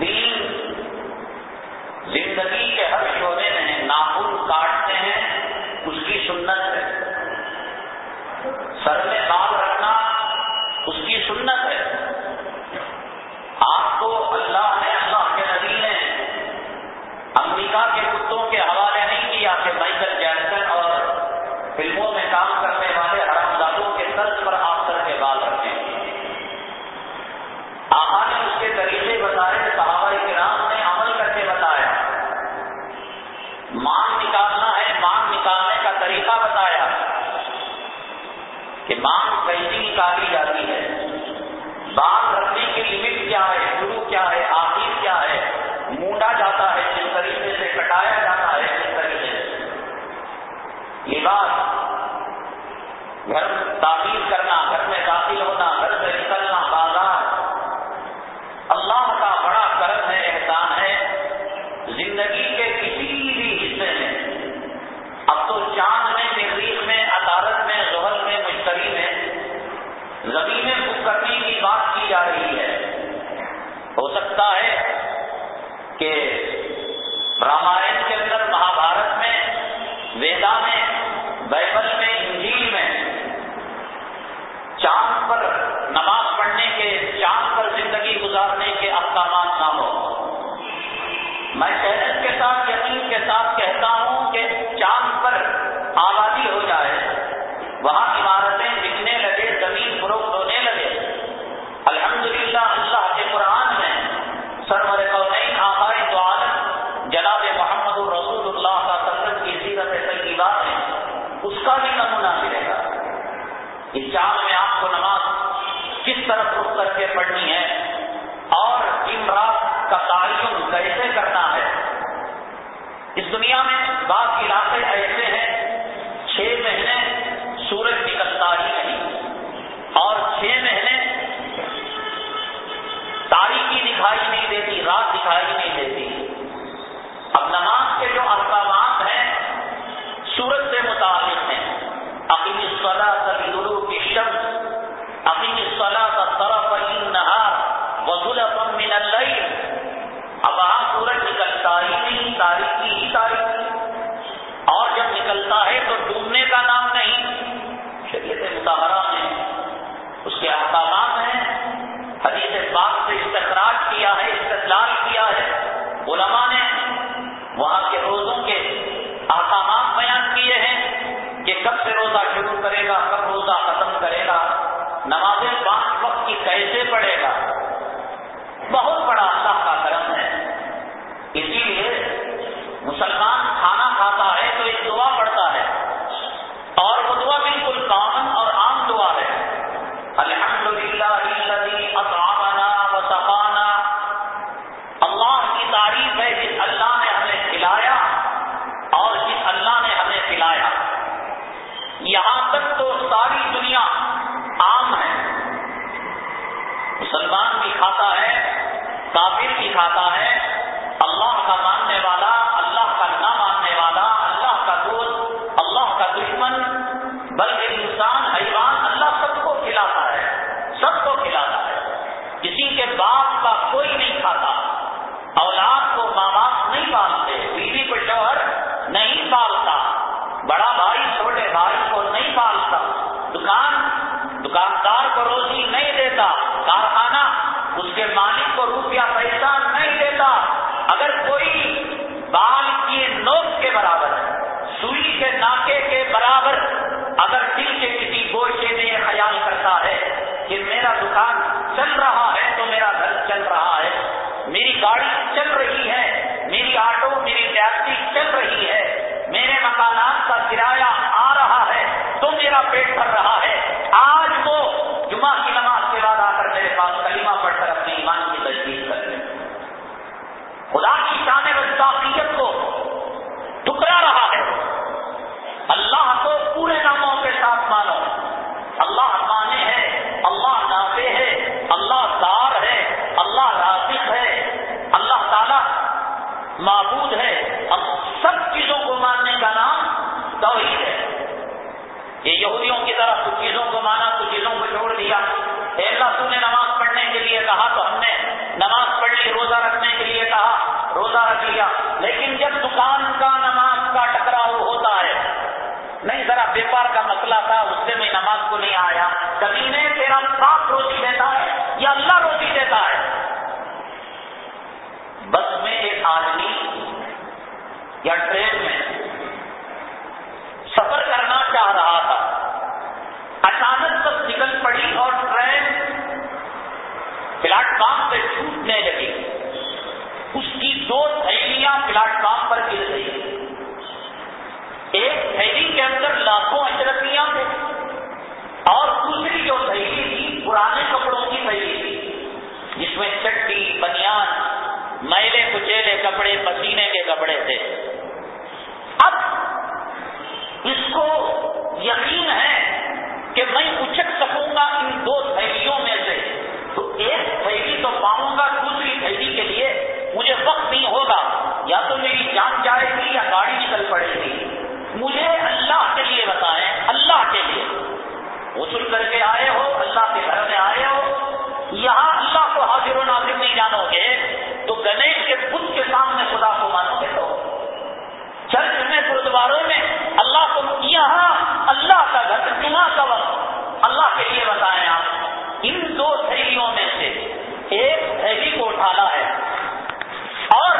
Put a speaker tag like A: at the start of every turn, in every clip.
A: دین quota جاتا ہے جس طریقے سے کٹایا جاتا ہے جس طریقے سے۔ یہ بات گھر تعمیر کر وہاں عمارتیں بکنے لگے، زمین فروخت ہونے لگے۔ الحمدللہ اللہ کے قرآن میں سرور قونین آخاری تو جناب محمد رسول اللہ کا سرکت کی سیرت طیبہ ہے اس کا بھی نمونہ ملے گا۔ اس جام میں آپ کو نماز کس طرح رخ کر کے پڑھنی ہے؟ دکھائی نہیں دیتی اب نماز کے جو احکامات ہیں سورج سے متعلق ہیں۔ اپنی صلاح کا گرو کی شمس اپنی صلاح کا طرف نہار وزول اب آپ سورج نکلتا ہی نہیں تاریخی ہی تاریخی اور جب نکلتا ہے تو ڈوبنے کا نام نہیں۔ شریعت مظاہرہ میں اس کے احکامات ہیں۔ حدیث پاک سے استقرار کافر سکھاتا ہے یا ٹرین میں سفر کرنا چاہ رہا تھا، اچانک سب نکل پڑی اور ٹرین پلیٹ فارم سے چھوٹنے لگی۔ اس کی دو تھیلیاں پلیٹ فارم پر گر گئی۔ ایک تھیلی کے اندر لاکھوں اجرتیاں تھیں اور دوسری جو تھیلی تھی، پرانے کپڑوں کی تھیلی تھی، جس میں چٹی بنیاد میلے کچیلے کپڑے، پسینے کے کپڑے تھے۔ اب اس کو یقین ہے کہ میں اچک سکوں گا ان دو تھیلیوں میں سے۔ تو ایک تھیلی تو پاؤں گا، دوسری تھیلی کے لیے مجھے وقت نہیں ہوگا۔ یا تو میری جان جائے گی یا گاڑی نکل پڑے گی۔ مجھے اللہ کے لیے بتائیں، اللہ کے لیے۔ وصول کر کے آئے ہو، اللہ کے گھر میں آئے ہو۔ یہاں اللہ کو حاضر و ناظر نہیں جانو گے۔ تو گنیش کے بت کے سامنے خدا کو مانو گے تو۔ چرچ میں گرودواروں میں اللہ کو یہاں اللہ کا گھر، جمعہ کا وقت اللہ کے لیے بتائیں آپ۔ ان دو تھیلیوں میں سے ایک تھیلی کو اٹھانا ہے۔ اور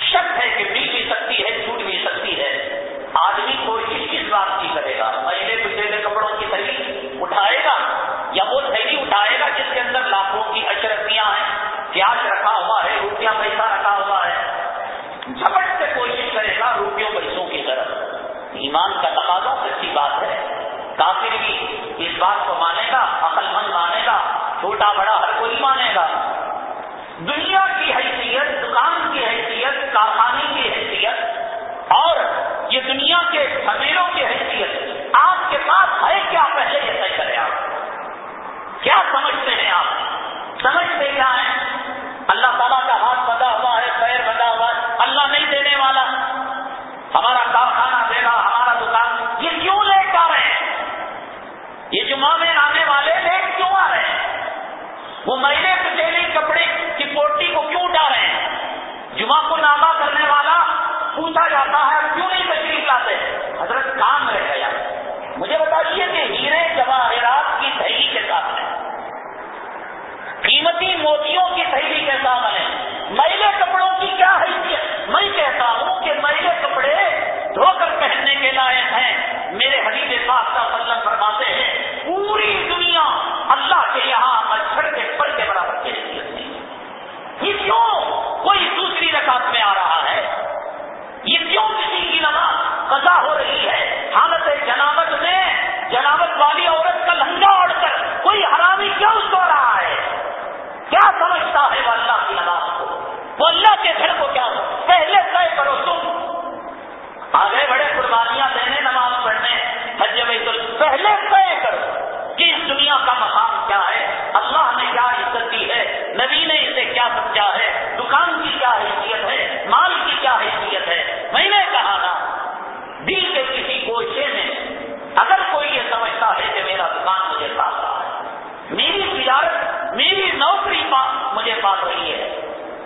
A: شک ہے کہ مل بھی سکتی ہے چھوٹ بھی سکتی ہے۔ آدمی کوئی کس بات کی کرے گا، پہلے پچھلے کپڑوں کی تھیلی اٹھائے گا یا وہ ہیں پیاز رکھا ہوا ہے روپیہ پیسہ رکھا ہوا ہے۔ جھپٹ سے کوشش کرے گا روپیوں پیسوں کی طرف۔ ایمان کا تقاضا سچی بات ہے۔ کافر بھی اس بات کو مانے گا عقل مند مانے گا، چھوٹا بڑا ہر کوئی مانے گا۔ دنیا کی حیثیت، دکان کی حیثیت، کارخانے کی حیثیت، اور یہ دنیا کے سمیروں کی حیثیت۔ آپ کے پاس ہے کیا؟ پہلے یہ طے کرے آپ۔ کیا سمجھتے ہیں آپ؟ سمجھتے کیا ہیں اللہ تعالیٰ کا ہاتھ بدا ہوا ہے، پیر بدا ہوا ہے۔ اللہ نہیں دینے والا۔ ہمارا کارخانہ دے گا ہمارا دکان۔ یہ کیوں لے آ رہے ہیں؟ یہ جمعہ میں آنے والے لے کیوں آ رہے ہیں؟ وہ مہینے پچیلی کپڑے کی پوٹی کو کیوں اٹھا رہے ہیں؟ جمعہ کو نامہ کرنے والا پوچھا جاتا ہے، کیوں نہیں تشریف لاتے؟ حضرت کام رہ گیا۔ مجھے بتائیے کہ ہیرے جواہرات کی تھیلی کے ساتھ میں قیمتی موتیوں کی تھیلی کے ساتھ میں میلے کپڑوں کی کیا حیثیت؟ میں کہتا ہوں کہ میلے کپڑے دھو کر پہننے کے لائق ہیں۔ میرے حبیب پاک کا پلن فرماتے ہیں، پوری دنیا اللہ کے یہاں مچھر کے وہ اللہ کے گھر کو کیا پہلے طے کرو تم۔ آگے بڑے قربانیاں دینے، نماز پڑھنے، حج بیت پہلے طے کرو کہ اس دنیا کا مقام کیا ہے؟ اللہ نے کیا عزت دی ہے؟ نبی نے اسے کیا سمجھا ہے؟ دکان کی کیا حیثیت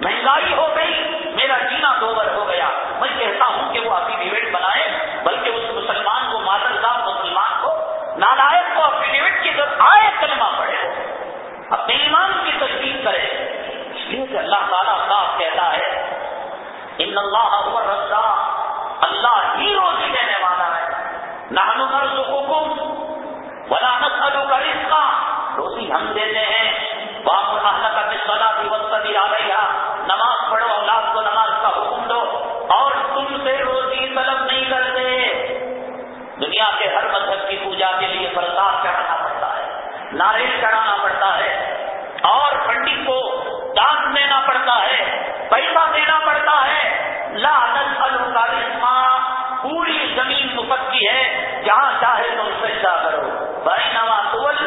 A: مہنگائی ہو گئی، میرا جینا دوبر ہو گیا۔ میں کہتا ہوں کہ وہ افیڈیوٹ بنائے، بلکہ اس مسلمان کو مادرزاد مسلمان کو، نالائق کو افیڈیوٹ کی ضرورت آئے، کلمہ پڑے اپنے ایمان کی تصدیق کرے۔ اس لیے کہ اللہ تعالیٰ صاف کہتا ہے، ان اللہ رضا اللہ ہی روزی دینے والا ہے۔ نہ بلا نسلوں کا رشتہ روزی ہم دیتے ہیں۔ باپ اللہ کا بسلا بھی وقت بھی آ گئی نماز دنیا کے ہر مذہب کی پوجا کے لیے پرساد چڑھانا پڑتا ہے ناریل چڑھانا پڑتا ہے، اور پنڈت کو دان دینا پڑتا ہے پیسہ دینا پڑتا ہے۔ لا کا رسما پوری زمین مفت کی ہے، جہاں چاہے تم سجدہ کرو۔ بھائی نواز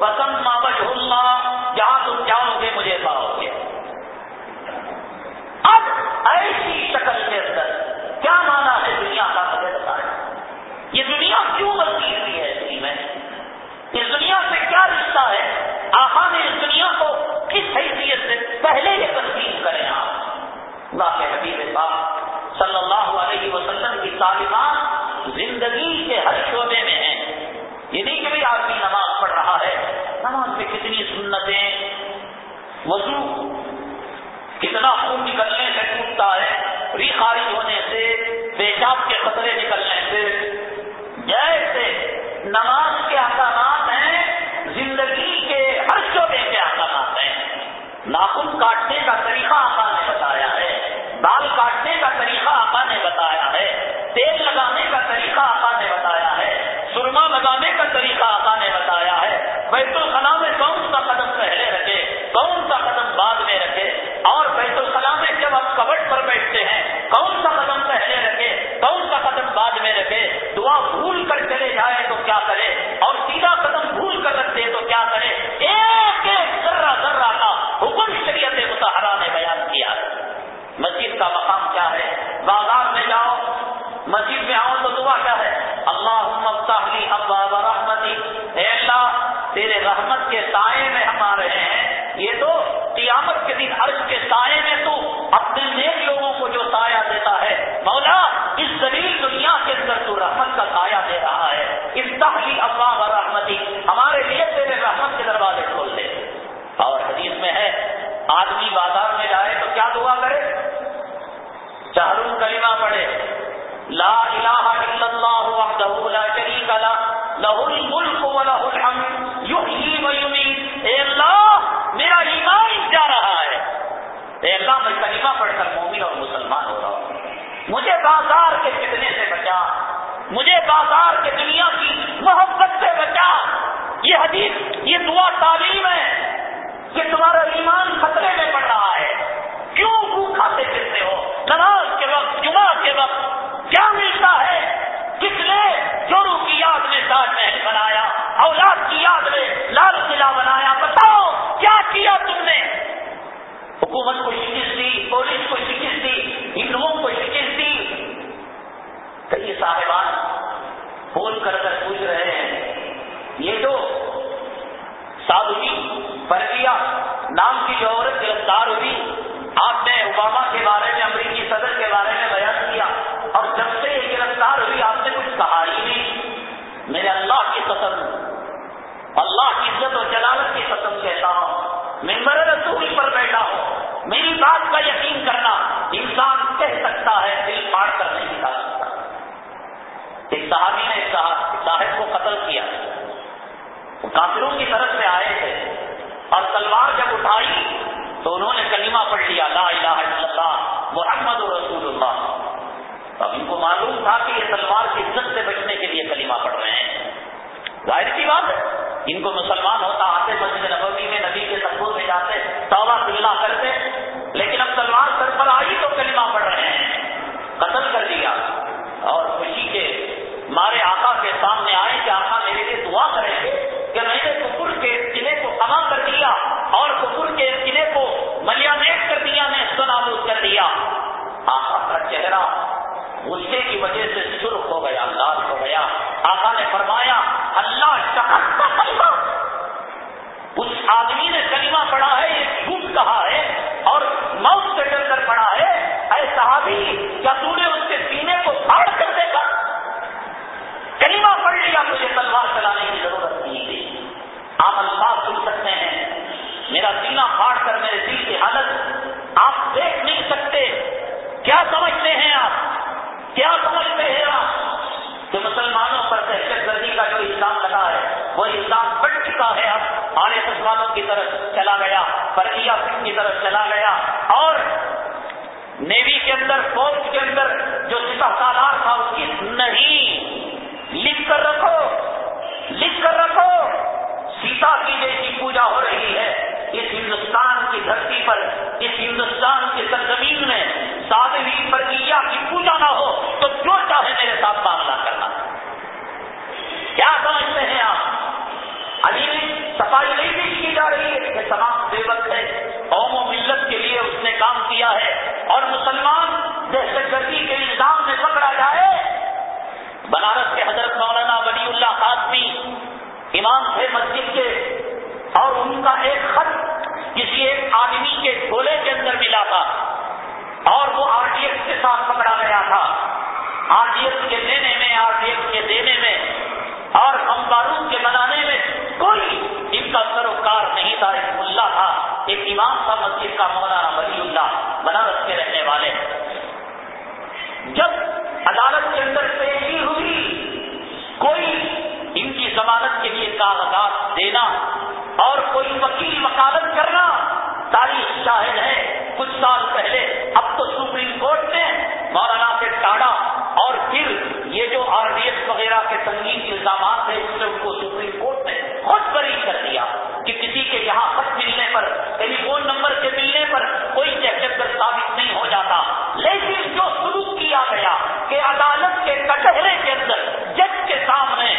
A: پسند مابج اللہ جہاں تم جاؤ گے مجھے پاؤ گے۔ اب ایسی شکل کے اندر کیا مانا ہے دنیا کا مجھے بتایا یہ دنیا کیوں بنتی ہوئی ہے اسی میں؟ اس دنیا سے کیا رشتہ ہے؟ آخا نے اس دنیا کو کس حیثیت سے پہلے یہ تنظیم کریں آپ؟ اللہ کے حبیب پاک صلی اللہ علیہ وسلم کی تعلیمات زندگی کے ہر شعبے میں ہیں۔ یہ نہیں کہ آدمی نماز پڑھ رہا ہے، نماز میں کتنی سنتیں، وضو کتنا خون نکلنے سے ٹوٹتا ہے ری خارج ہونے سے، پیشاب کے خطرے نکلنے سے جیسے نماز کے احکامات ہیں، زندگی کے ہر شعبے کے احکامات ہیں۔ ناخن کاٹنے کا طریقہ آقا نے بتایا ہے بال کاٹنے کا طریقہ آقا نے بتایا ہے، تیل لگانے کا طریقہ آقا نے بتایا ہے، سرما لگانے کا طریقہ آقا میرا سینہ پھاڑ کر میرے دل کی حالت آپ دیکھ نہیں سکتے۔ کیا سمجھتے ہیں آپ؟ کیا سمجھتے ہیں آپ؟ کہ مسلمانوں پر دہشت گردی کا جو الزام لگا ہے، وہ الزام بڑھ چکا ہے اب۔ آنے مسلمانوں کی طرف چلا گیا فرقیہ سنگھ کی طرف چلا گیا۔ اور نیوی کے اندر، فوج کے اندر جو سپہ سالار تھا، اس کی نہیں لکھ کر رکھو، لکھ کر رکھو۔ سیتا کی جیسی پوجا ہو رہی ہے۔ اس ہندوستان کی دھرتی پر، اس ہندوستان کی سرزمین میں سادوی پرکیا کی پوجا نہ ہو تو جو چاہے میرے ساتھ معاملہ کرنا۔ کیا سمجھتے ہیں آپ؟ علی، صفائی نہیں پیش کی جا رہی ہے کہ تمام سیوک ہے۔ قوم و ملت کے لیے اس نے کام کیا ہے۔ اور مسلمان دہشت گردی کے الزام میں پکڑا جائے۔ بنارس کے حضرت مولانا ولی اللہ قاسمی امام تھے مسجد کے اور ان کا ایک خط کسی ایک آدمی کے گھولے کے اندر ملا تھا اور وہ آر ڈی ایس کے ساتھ پکڑا گیا تھا۔ آر ڈی ایس کے دینے میں آر ڈی ایس کے دینے میں اور بارود کے بنانے میں کوئی ان کا سروکار نہیں تھا، ایک ملا تھا، ایک امام تھا مسجد کا مولانا ولی اللہ، بنارس کے رہنے والے۔ جب عدالت کے اندر پیشی ہوئی، کوئی ان کی ضمانت کے لیے کاف دینا اور کوئی وکیل وکالت کرنا تاریخ شاہد ہے۔ کچھ سال پہلے اب تو سپریم کورٹ نے مولانا سے ٹاڑا اور پھر یہ جو آر ڈی ایس وغیرہ کے سنگین الزامات ہیں، اس سے ان کو سپریم کورٹ نے خود بری کر دیا کہ کسی کے یہاں خط ملنے پر، ٹیلی فون نمبر کے ملنے پر کوئی دہشت گرد ثابت نہیں ہو جاتا۔ لیکن جو سلوک کیا گیا کہ عدالت کے کٹہرے کے اندر جج کے سامنے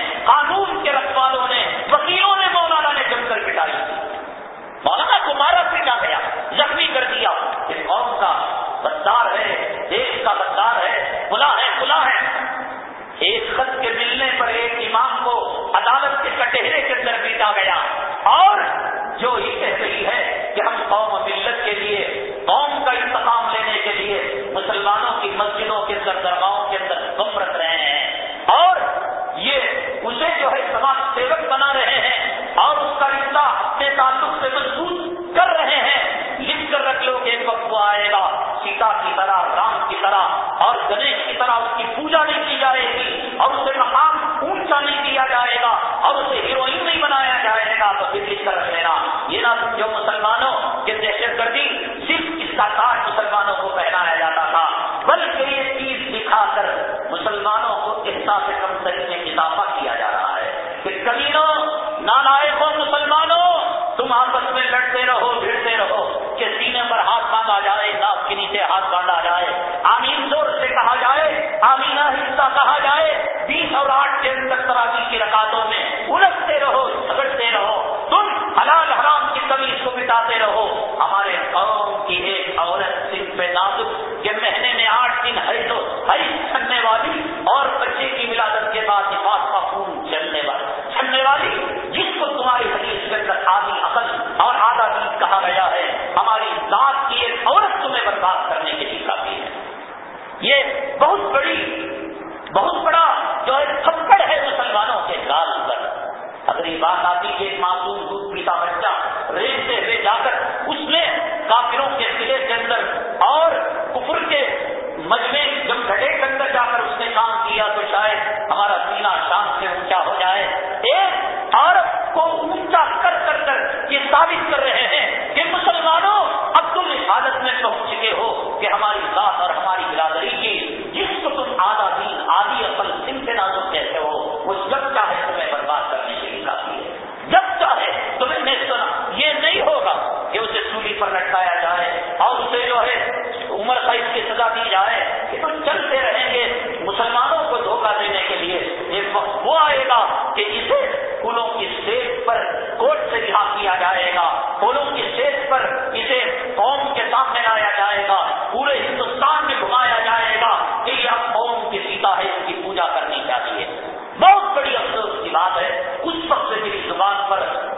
A: اور گنیش کی طرح اس کی پوجا نہیں کی جائے گی اور اسے مقام اونچا نہیں کیا جائے گا اور اسے ہیروئن نہیں بنایا جائے گا، تو پھر لکھ کر رکھ لینا یہ نہ جو مسلمانوں کے دہشت گردی صرف اس کا تاج مسلمانوں کو پہنایا جاتا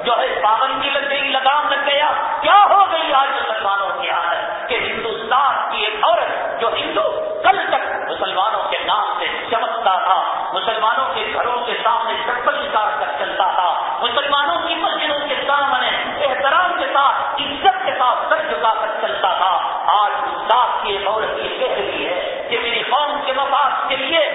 A: جو ہے پابندی لگ گئی لگام لگ گیا۔ کیا ہو گئی آج مسلمانوں کی عادت کہ ہندوستان کی ایک عورت جو ہندو کل تک مسلمانوں کے نام سے چمکتا تھا، مسلمانوں کے گھروں کے سامنے چپل اتار کر چلتا تھا، مسلمانوں کی مسجدوں کے سامنے احترام کے ساتھ، عزت کے ساتھ سر جھکا کر چلتا تھا۔ آج استاد کی ایک عورت یہ کہہ رہی ہے کہ میری قوم کے مفاد کے لیے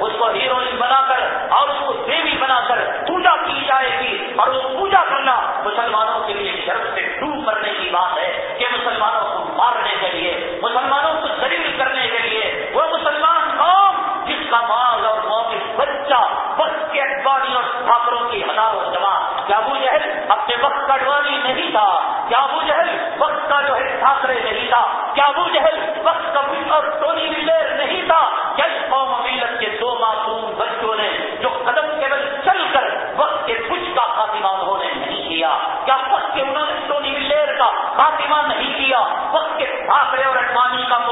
A: اس کو ہیروئن بنا کر اور اس کو دیوی بنا کر پوجا کی جائے گی اور وہ پوجا کرنا مسلمانوں کے لیے شرط سے ڈوب کرنے کی بات ہے کہ مسلمانوں کو مارنے کے لیے، مسلمانوں کو ذلیل کرنے کے لیے وہ مسلمان قوم جس کا مال اور موقع بچہ، بس کے اخباری اور ٹھاکروں کی ہزاروں جوان کیا ابو جہل اپنے وقت کا ڈوانی نہیں تھا؟ کیا ابو جہل وقت کا جو ہے ٹھاکرے نہیں تھا؟ کیا ابو جہل وقت کا اور ٹونی ویلر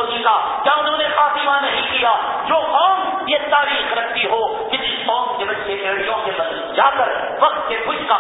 A: اڈوانی کا کا کیا انہوں نے خاتمہ نہیں کیا، جو قوم یہ تاریخ رکھتی ہو کہ جس قوم کے بچے ایڑیوں کے بدل جا کر وقت کے کچھ کا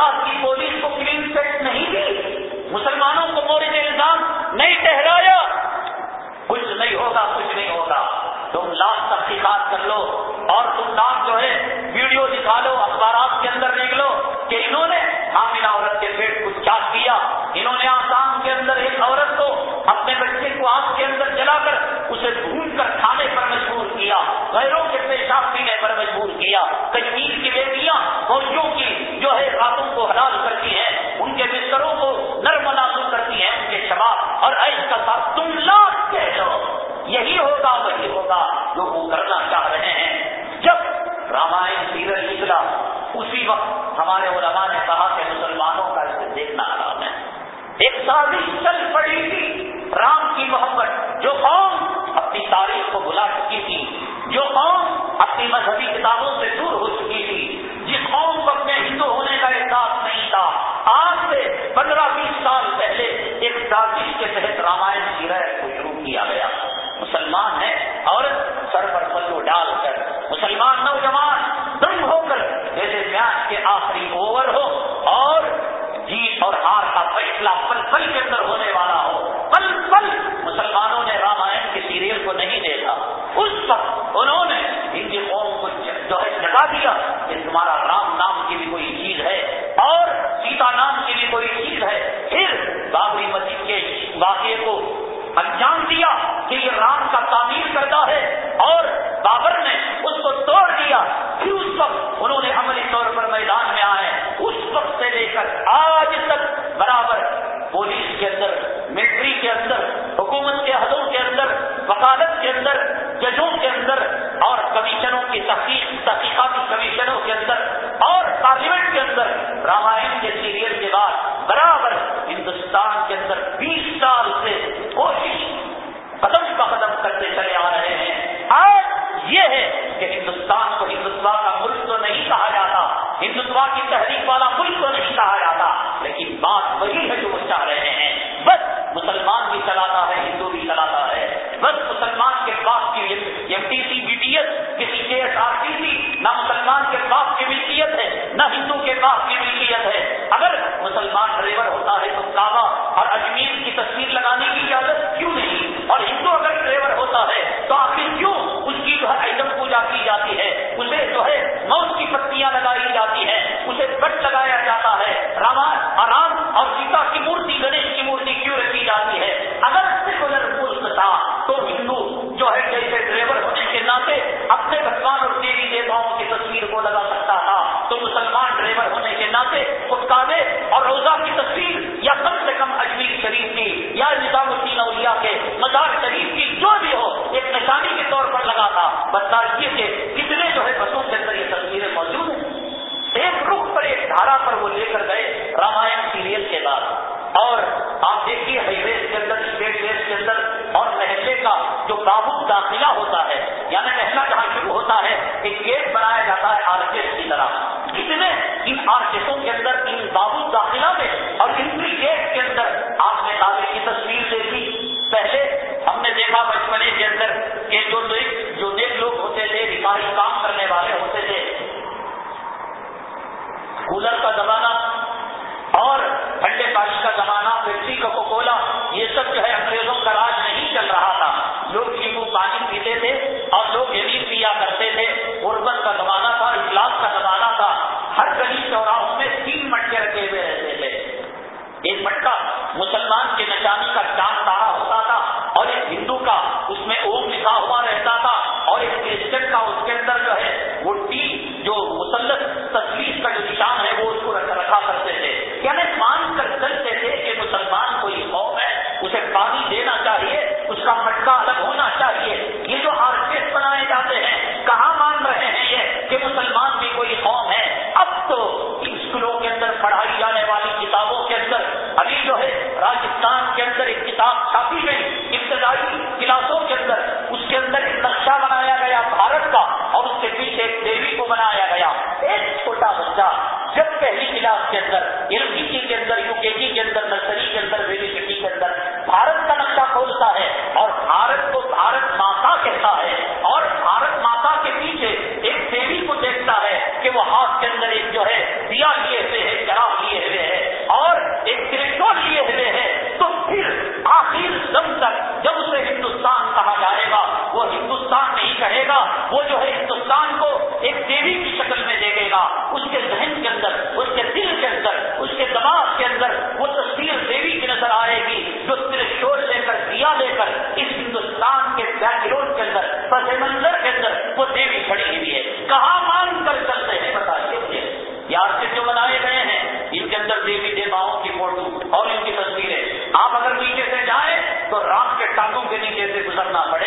A: گجرات کی پولیس کو کلین چٹ نہیں دی، مسلمانوں کو مورد الزام نہیں ٹہرایا کچھ نہیں ہوگا کچھ نہیں ہوگا تم لاکھ تحقیقات کر لو اور تم نام جو ہے، ویڈیو دکھا لو، اخبارات کے اندر نکلو کہ انہوں نے حاملہ عورت کے پیٹ کو چاک کیا۔ انہوں نے آسام کے اندر ایک عورت کو اپنے بچے کو آگ کے اندر جلا کر اسے بھون کر کھانے پر مجبور کیا۔ غیروں کے پیشاب پینے پر مجبور کیا۔ کشمیر کی بیٹیاں فوجیوں کی جو ہے خاتون کو حلال کرتی ہیں، ان کے بستروں کو نرم نازم کرتی ہیں، ان کے شباب اور ایس کا ساتھ تم لاکھ کہہ دو۔ یہی ہوگا، وہی ہوگا، جو وہ کرنا چاہ رہے ہیں کسی نہ مسلمان کے باپ کی ملکیت ہے، نہ ہندو کے باپ کی ملکیت ہے۔ اگر مسلمان ڈرائیور ہوتا ہے تو کعبہ اور اجمیر کی تصویر لگانے کی اجازت کیوں نہیں؟ اور ہندو اگر ڈرائیور ہوتا ہے تو آخر کیوں اس کی جو ہے ایٹم پوجا کی جاتی ہے؟ اسے جو ہے موت کی پتیاں لگائی جاتی ہیں، اسے بٹ لگایا جاتا ہے؟ رامان آرام اور سیتا کی مورتی، گنیش کی مورتی کیوں رکھی جاتی ہے؟ اگر سیکولر ملک تھا تو ہندو جو ہے جیسے ڈرائیور ہونے کے ناطے کعبے اور روزہ کی تصویر یا کم سے کم اجمیر شریف کی یا نظام الدین اولیاء کے مزار شریف کی جو بھی ہو، ایک نشانی کے طور پر لگا تھا۔ بتائیے کہ کتنے جو ہے بسوں کے اندر یہ تصویریں موجود ہیں۔ ایک رخ پر ایک دھارا پر وہ لے کر گئے رامائن سیریل کے بعد۔ اور آپ دیکھیے ہائی ویز کے اندر، اسٹیٹ ویز کے اندر اور محلے کا جو بابو داخلہ ہوتا ہے داخلہ میں اور انٹری گیٹ کے اندر آپ نے تعلیم کی تصویر دیکھی۔ پہلے ہم نے دیکھا بچپنے کے اندر کہ جو جو نیک لوگ ہوتے تھے رفاہی کام کرنے والے ہوتے تھے۔ کولر کا زمانہ اور ٹھنڈے پانی کا زمانہ پیپسی کا کولا یہ سب جو ہے انگریزوں کا راج نہیں چل رہا تھا۔ لوگ نیمبو پانی پیتے تھے اور لوگ یہی پیا کرتے ایک مٹکا مسلمان کے نشانی کا گا، وہ جو ہے ہندوستان کو ایک دیوی کی شکل میں دیکھے گا۔ اس کے ذہن کے اندر، اس کے دل کے اندر، اس کے دماغ کے اندر وہ تصویر دیوی کی نظر آئے گی جو ترشور لے کر، دیا لے کر اس ہندوستان کے بیک روڈ کے اندر پس منظر کے اندر وہ دیوی کھڑی ہوئی ہے۔ کہاں مان کر چلتے ہیں؟ بتائیے مجھے۔ یاد سے جو بنائے گئے ہیں، ان کے اندر دیوی دیواؤں کی فوٹو اور ان کی تصویریں۔ آپ اگر نیچے سے جائیں تو رات کے ٹانگوں کے نیچے سے گزرنا پڑے۔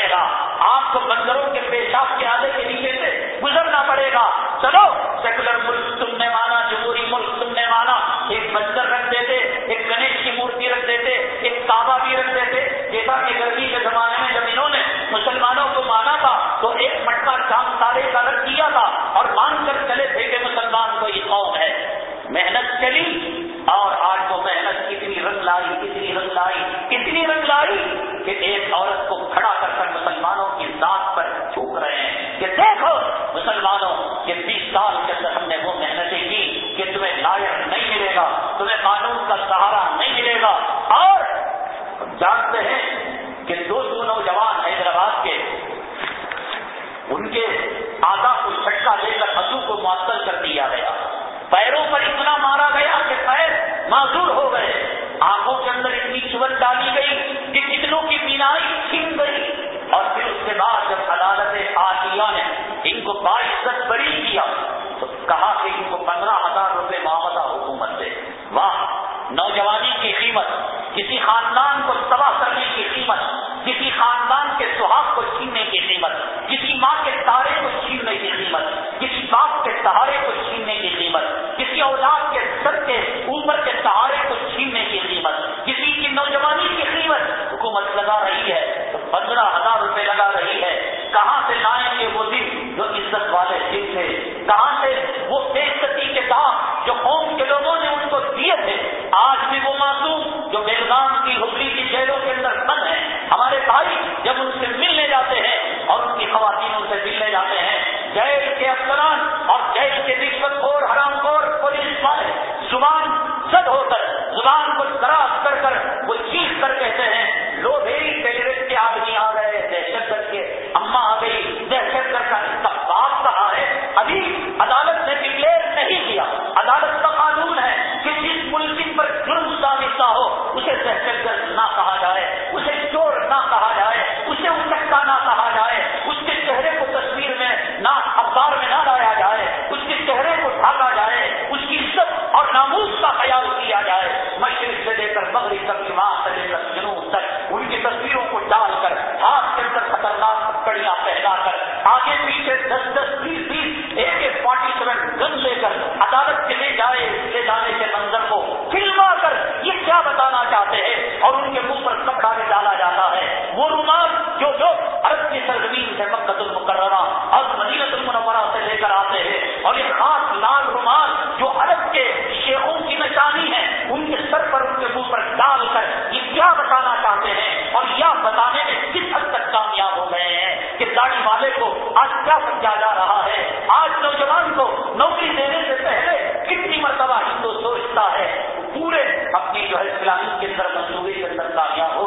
A: look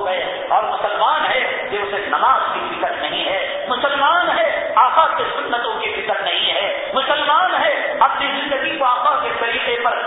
A: گئے اور مسلمان ہے کہ اسے نماز کی فکر نہیں ہے، مسلمان ہے، آقا کے سنتوں کی فکر نہیں ہے، مسلمان ہے، اپنی زندگی کو آقا کے طریقے پر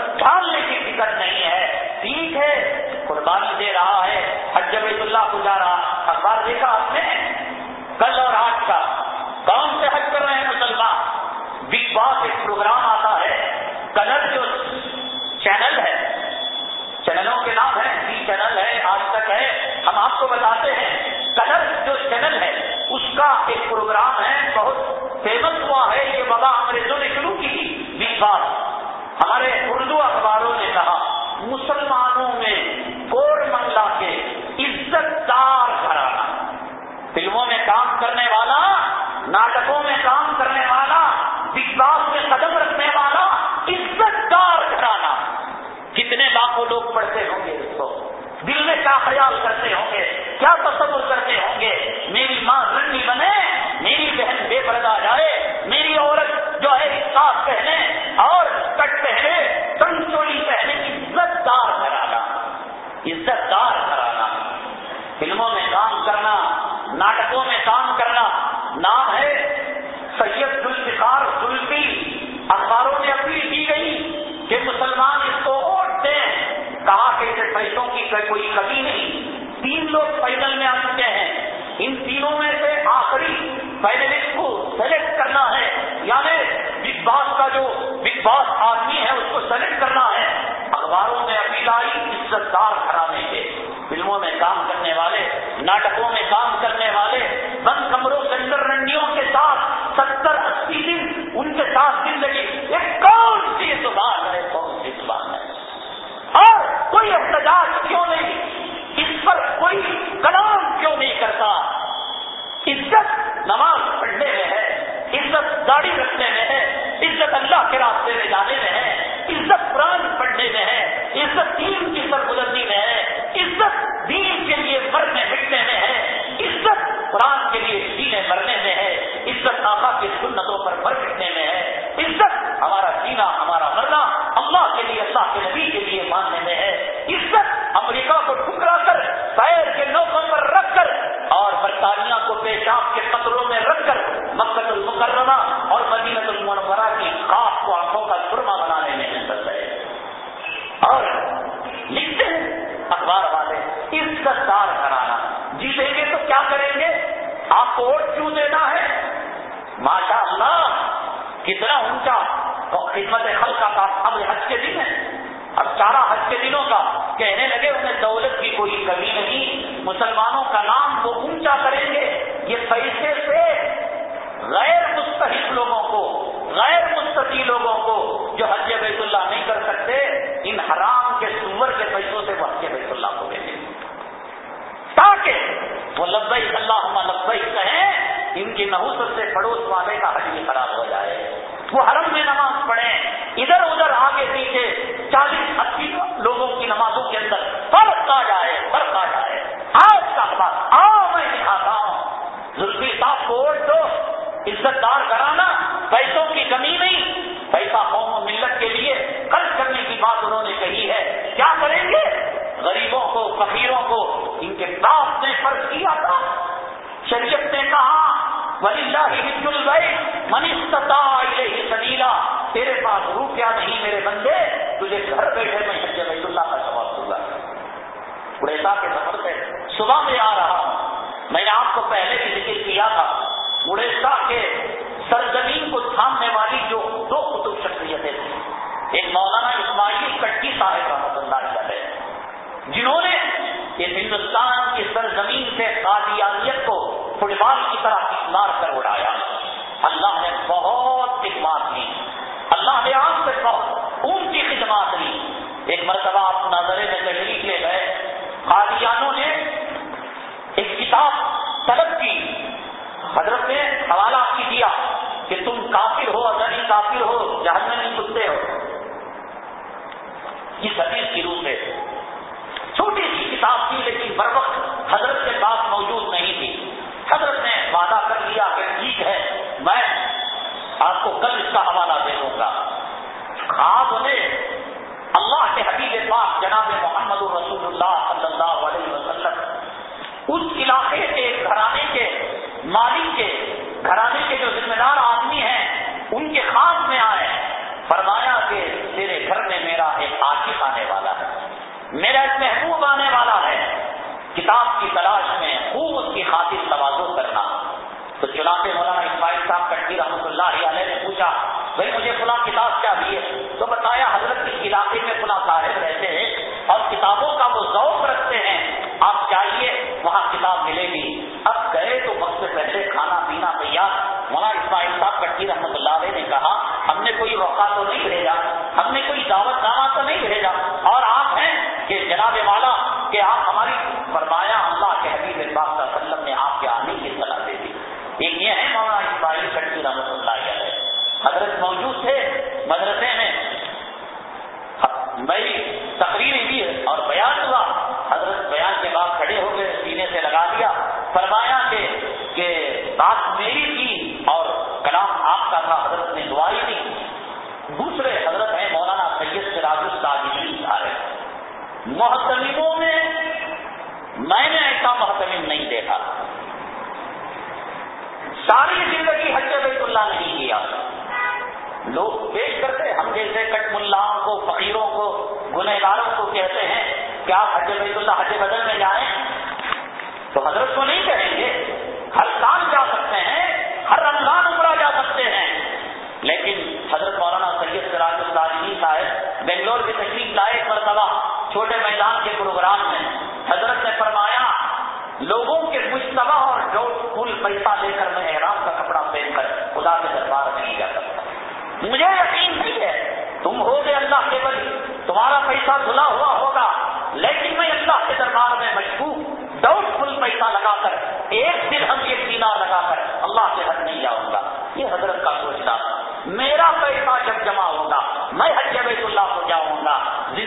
A: جو بگ باس آدمی ہے، اس کو سلیکٹ کرنا ہے۔ اخباروں میں اپیل آئی عزت دار گھرانے کے۔ فلموں میں کام کرنے والے، ناٹکوں میں کام کرنے والے، بند کمروں کے اندر رنڈیوں کے ساتھ ستر، اسی دن ان کے ساتھ زندگی۔ ایک کون سی زبان ہے؟ کون سی زبان ہے؟ اور کوئی احتجاج کیوں نہیں؟ اس پر کوئی کلام کیوں نہیں کرتا؟ عزت نماز پڑھنے میں ہے، عزت داڑھی رکھنے میں عزت اللہ کے راستے میں جانے میں ہے، عزت قرآن پڑھنے میں ہے، عزت دین کی سر میں ہے، عزت دین کے لیے مرنے مٹنے میں ہے، عزت قرآن کے لیے سینے مرنے میں ہے، عزت آقا کی سنتوں پر مر مٹنے میں ہے، عزت ہمارا سینا ہمارا مرنا اللہ کے لیے، اللہ کے نبی کے لیے ماننے میں ہے، عزت امریکہ کو ٹکرا کر پیر کے نوکوں پر رکھ کر، اور برطانیہ کو پیشاب کے قطروں میں رکھ کر مکت المکرمہ اور مدینت المنورہ کی خاص کو آنکھوں کا سرما بنانے میں عزت ہے اور لکھتے ہیں اخبار والے عزت دار کرانا جیتیں گے تو کیا کریں گے؟ آپ کو ووٹ کیوں دینا ہے؟ ماشاء اللہ کتنا اونچا خدمت خل کا تھا۔ اب حج کے دن ہے اب چارہ حج کے دنوں کا کہنے لگے، انہیں دولت کی کوئی کمی نہیں۔ مسلمانوں کا نام وہ اونچا کریں گے۔ یہ پیسے سے غیر مستحق لوگوں کو، غیر مستقی لوگوں کو جو حج بیت اللہ نہیں کر سکتے، ان حرام کے سور کے پیسوں سے وہ حج بیت اللہ کو دیں تاکہ وہ لبئی اللہ لبئی کہیں، ان کی نحوست سے پڑوس والے کا حج بھی خراب ہو جائے۔ وہ حرم میں نماز پڑھیں، ادھر ادھر آگے پیچھے چالیس، اسی لوگوں کی نمازوں کے اندر فرق آ جائے، فرق آ جائے۔ آج کا بات آؤ میں دکھاتا ہوں۔ ظلفی صاحب کو ووٹ دو عزت دار کرانا پیسوں کی کمی نہیں، پیسہ قوم و ملت کے لیے خرچ کرنے کی بات انہوں نے کہی ہے۔ کیا کریں گے؟ غریبوں کو، فقیروں کو ان کے باپ نے فرض کیا تھا۔ شریعت نے کہا ولی اللہ منیستتا سنیلا تیرے پاس روپیہ نہیں میرے بندے، تجھے گھر بیٹھے میں حج بیت اللہ کا سوال دوں گا۔ اڑیسا کے سفر سے صبح میں آ رہا ہوں۔ میں نے آپ کو پہلے بھی ذکر کیا تھا۔ اڑیسہ کے سرزمین کو تھامنے والی جو دو قطب شخصیتیں تھیں، ایک مولانا اسماعیل کٹی صاحب رحمت اللہ ہے۔ جنہوں نے اس ہندوستان کی سرزمین سے قادیانیت کو فٹ بال کی طرح مار کر اڑایا۔ اللہ نے بہت خدمات دی اللہ نے آپ سے بہت اونچی خدمات دی ایک مرتبہ آپ نظرے میں تشریف لے گئے۔ قادیانوں نے ایک کتاب طلب کی۔ حضرت نے حوالہ کی دیا کہ تم کافر ہو، اگر ہی کافر ہو جہاز میں نہیں سنتے ہو۔ اس حدیث کی روح سے کتاب تھی لیکن بر وقت حضرت کے پاس موجود نہیں تھی۔ حضرت نے وعدہ کر لیا کہ ٹھیک ہے، میں آپ کو کل اس کا حوالہ دے دوں گا۔ خواب نے اللہ کے حبیب پاک جناب محمد رسول اللہ صلی اللہ علیہ وسلم اس علاقے کے گھرانے کے مالک کے گھرانے کے جو ذمہ دار آدمی ہیں، ان کے خواب میں آئے۔ فرمایا کہ تیرے گھر میں میرا ایک عاشق آنے والا ہے۔ میرا ایک محبوب آنے والا کتاب کی تلاش میں خوب اس کی خاطر توازو کرنا۔ تو چنانچہ مولانا اسماعیل صاحب کٹی رحمۃ اللہ علیہ نے پوچھا، بھائی مجھے فلاں محتموں میں میں نے ایسا محتمم نہیں دیکھا۔ ساری زندگی حج بیت اللہ نہیں کیا۔ لوگ پیش کرتے ہم جیسے کٹ ملاؤں کو، فقیروں کو، گنہگاروں کو کہتے ہیں کہ آپ حج بیت اللہ حج بدل میں جائیں؟ تو حضرت کو نہیں کہیں گے۔ ہر سال جا سکتے ہیں، ہر رمضان عمرہ جا سکتے ہیں۔ لیکن حضرت مولانا سید سراج الداجی صاحب بنگلور کی تشریف لائے مرتبہ چھوٹے میدان کے پروگرام میں حضرت نے فرمایا، لوگوں کے مشتبہ اور جو پھول پیسہ لے کر میں احرام کا کپڑا پہن کر خدا کے دربار میں نہیں جا سکتا مجھے یقین نہیں ہے، تم ہو گے اللہ کے بلی تمہارا پیسہ دھلا ہوا ہوگا، لیکن میں اللہ کے دربار میں مشکوک ڈاؤٹ فل پیسہ لگا کر، ایک دن ہم ایک دینا لگا کر اللہ سے حد نہیں جاؤں گا۔ یہ حضرت کا سوچنا میرا پیسہ جب جمع ہوگا، میں حج بیت اللہ کو جاؤں گا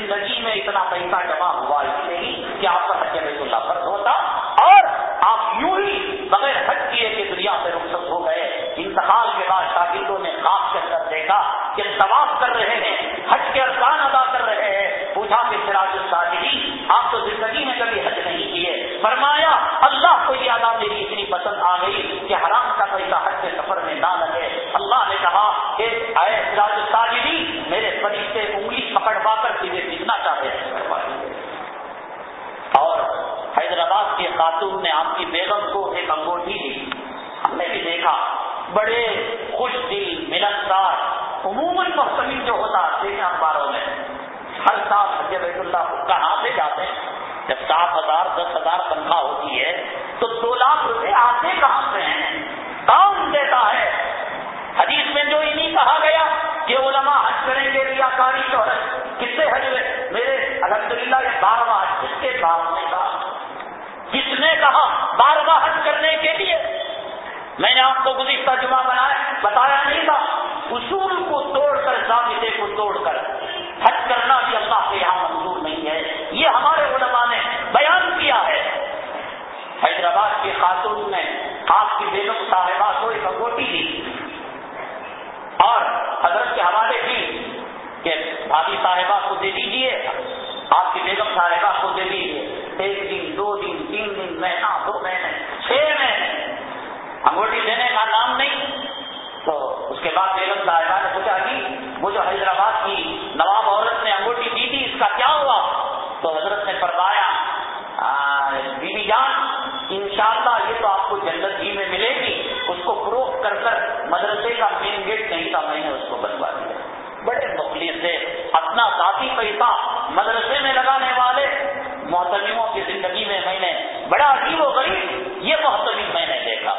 A: زندگی میں اتنا پیسہ جمع ہوا اس لیے کہ آپ کا حج بیت اللہ فرض ہوتا اور آپ یوں ہی بغیر حج کیے کہ دنیا سے رخصت ہو گئے، انتقال کے بعد شاگردوں نے خاص کر کر دیکھا کہ طواف کر رہے ہیں، حج کے ارکان ادا کر رہے ہیں۔ پوچھا کہ سراج الشاہدی آپ تو زندگی میں کبھی حج نہیں کیے۔ فرمایا، اللہ کو یہ ادا میری اتنی پسند آ گئی کہ حرام کا پیسہ حج کے سفر میں نہ لگے۔ اللہ نے کہا کہ، اے سراج الشاہدی میرے فرشتے انگلی پکڑ کر سیدھے سیکھنا چاہتے ہیں۔ اور حیدرآباد کے خاتون نے آپ کی بیگم کو ایک انگوٹھی دی۔ ہم نے بھی دیکھا۔ بڑے خوش دل، ملنسار، عموماً محتمل جو ہوتا دیکھیں اخباروں میں۔ ہر سال حج بیت اللہ کہاں سے جاتے ہیں۔ جب سات ہزار، دس ہزار تنخواہ ہوتی ہے، تو دو لاکھ روپے آتے کہاں سے ہیں؟ کون دیتا ہے؟ حدیث میں جو ہی نہیں کہا گیا کہ علماء حج کریں گے ریا کاری شہرت کس سے حج میرے الحمد للہ یہ بارہواں حج کس کے بعد نے کہا کس نے کہا بار حج کرنے کے لیے۔ میں نے آپ کو گزشتہ جمعہ بنایا، بتایا نہیں تھا۔ اصول کو توڑ کر، ضابطے کو توڑ کر حج کرنا بھی اللہ کے یہاں منظور نہیں ہے۔ یہ ہمارے علماء نے بیان کیا ہے۔ حیدرآباد کی خاتون نے آپ کی بیگم صاحبہ کو ایک انگوٹی دی جی، اور حضرت کے حوالے کی کہ بھابھی صاحبہ کو دے دیجیے آپ کی بیگم صاحبہ کو دے دیجیے ایک دن، دو دن، تین دن مہینہ ہاں، دو مہینے چھ مہینے انگوٹھی دینے کا نام نہیں۔ تو اس کے بعد بیگم صاحبہ نے پوچھا جی وہ جو حیدرآباد کی نواب عورت نے انگوٹھی دی تھی، اس کا کیا ہوا؟ تو حضرت نے فرمایا بی بی جان، انشاءاللہ یہ تو آپ کو جنت ہی میں ملے گی اس کو فروخت کر کر مدرسے کا مین گیٹ نہیں تھا، میں نے اس کو بنوا دیا۔ بڑے مخلص سے اپنا ذاتی پیسہ مدرسے میں لگانے والے۔ محتمیوں کی زندگی میں میں نے بڑا عجیب و غریب، یہ محتمی میں نے دیکھا۔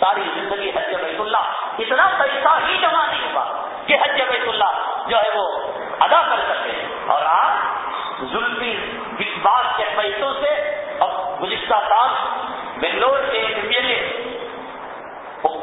A: ساری زندگی حج بیت اللہ، اتنا پیسہ ہی جمع نہیں ہوا کہ حج بیت اللہ جو ہے وہ ادا کر سکے۔ اور آج ظلم بات کے پیسوں سے اب گزشتہ سال بنگلور کے ایک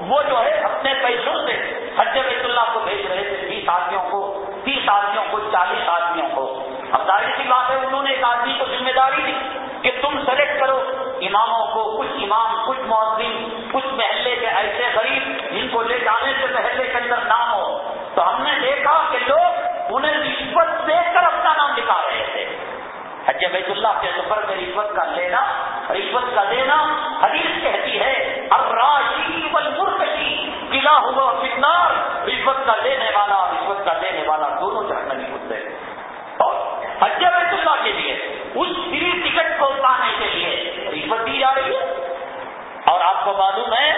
A: وہ جو ہے اپنے پیسوں سے حج بیت اللہ کو بھیج رہے تھے، بیس آدمیوں کو، تیس آدمیوں کو، چالیس آدمیوں کو۔ اب ظاہر سی بات ہے، انہوں نے ایک آدمی کو ذمہ داری دی کہ تم سلیکٹ کرو۔ اماموں کو، کچھ امام، کچھ معذم کچھ محلے کے ایسے غریب جن کو لے جانے سے محلے کے اندر نام ہو۔ تو ہم نے دیکھا کہ لوگ انہیں رشوت دے کر اپنا نام لکھا رہے تھے۔ حج بیت اللہ کے سفر میں رشوت کا لینا، رشوت کا دینا حدیث کہتی ہے اراشی والمرتشی قلعہ ہوا فتنار رشوت کا لینے والا رشوت کا دینے والا دونوں جہنمی ہوتے اور حج بیت اللہ کے لیے، اس فری ٹکٹ کو پانے کے لیے رشوت دی جا رہی ہے۔ اور آپ کو معلوم ہے،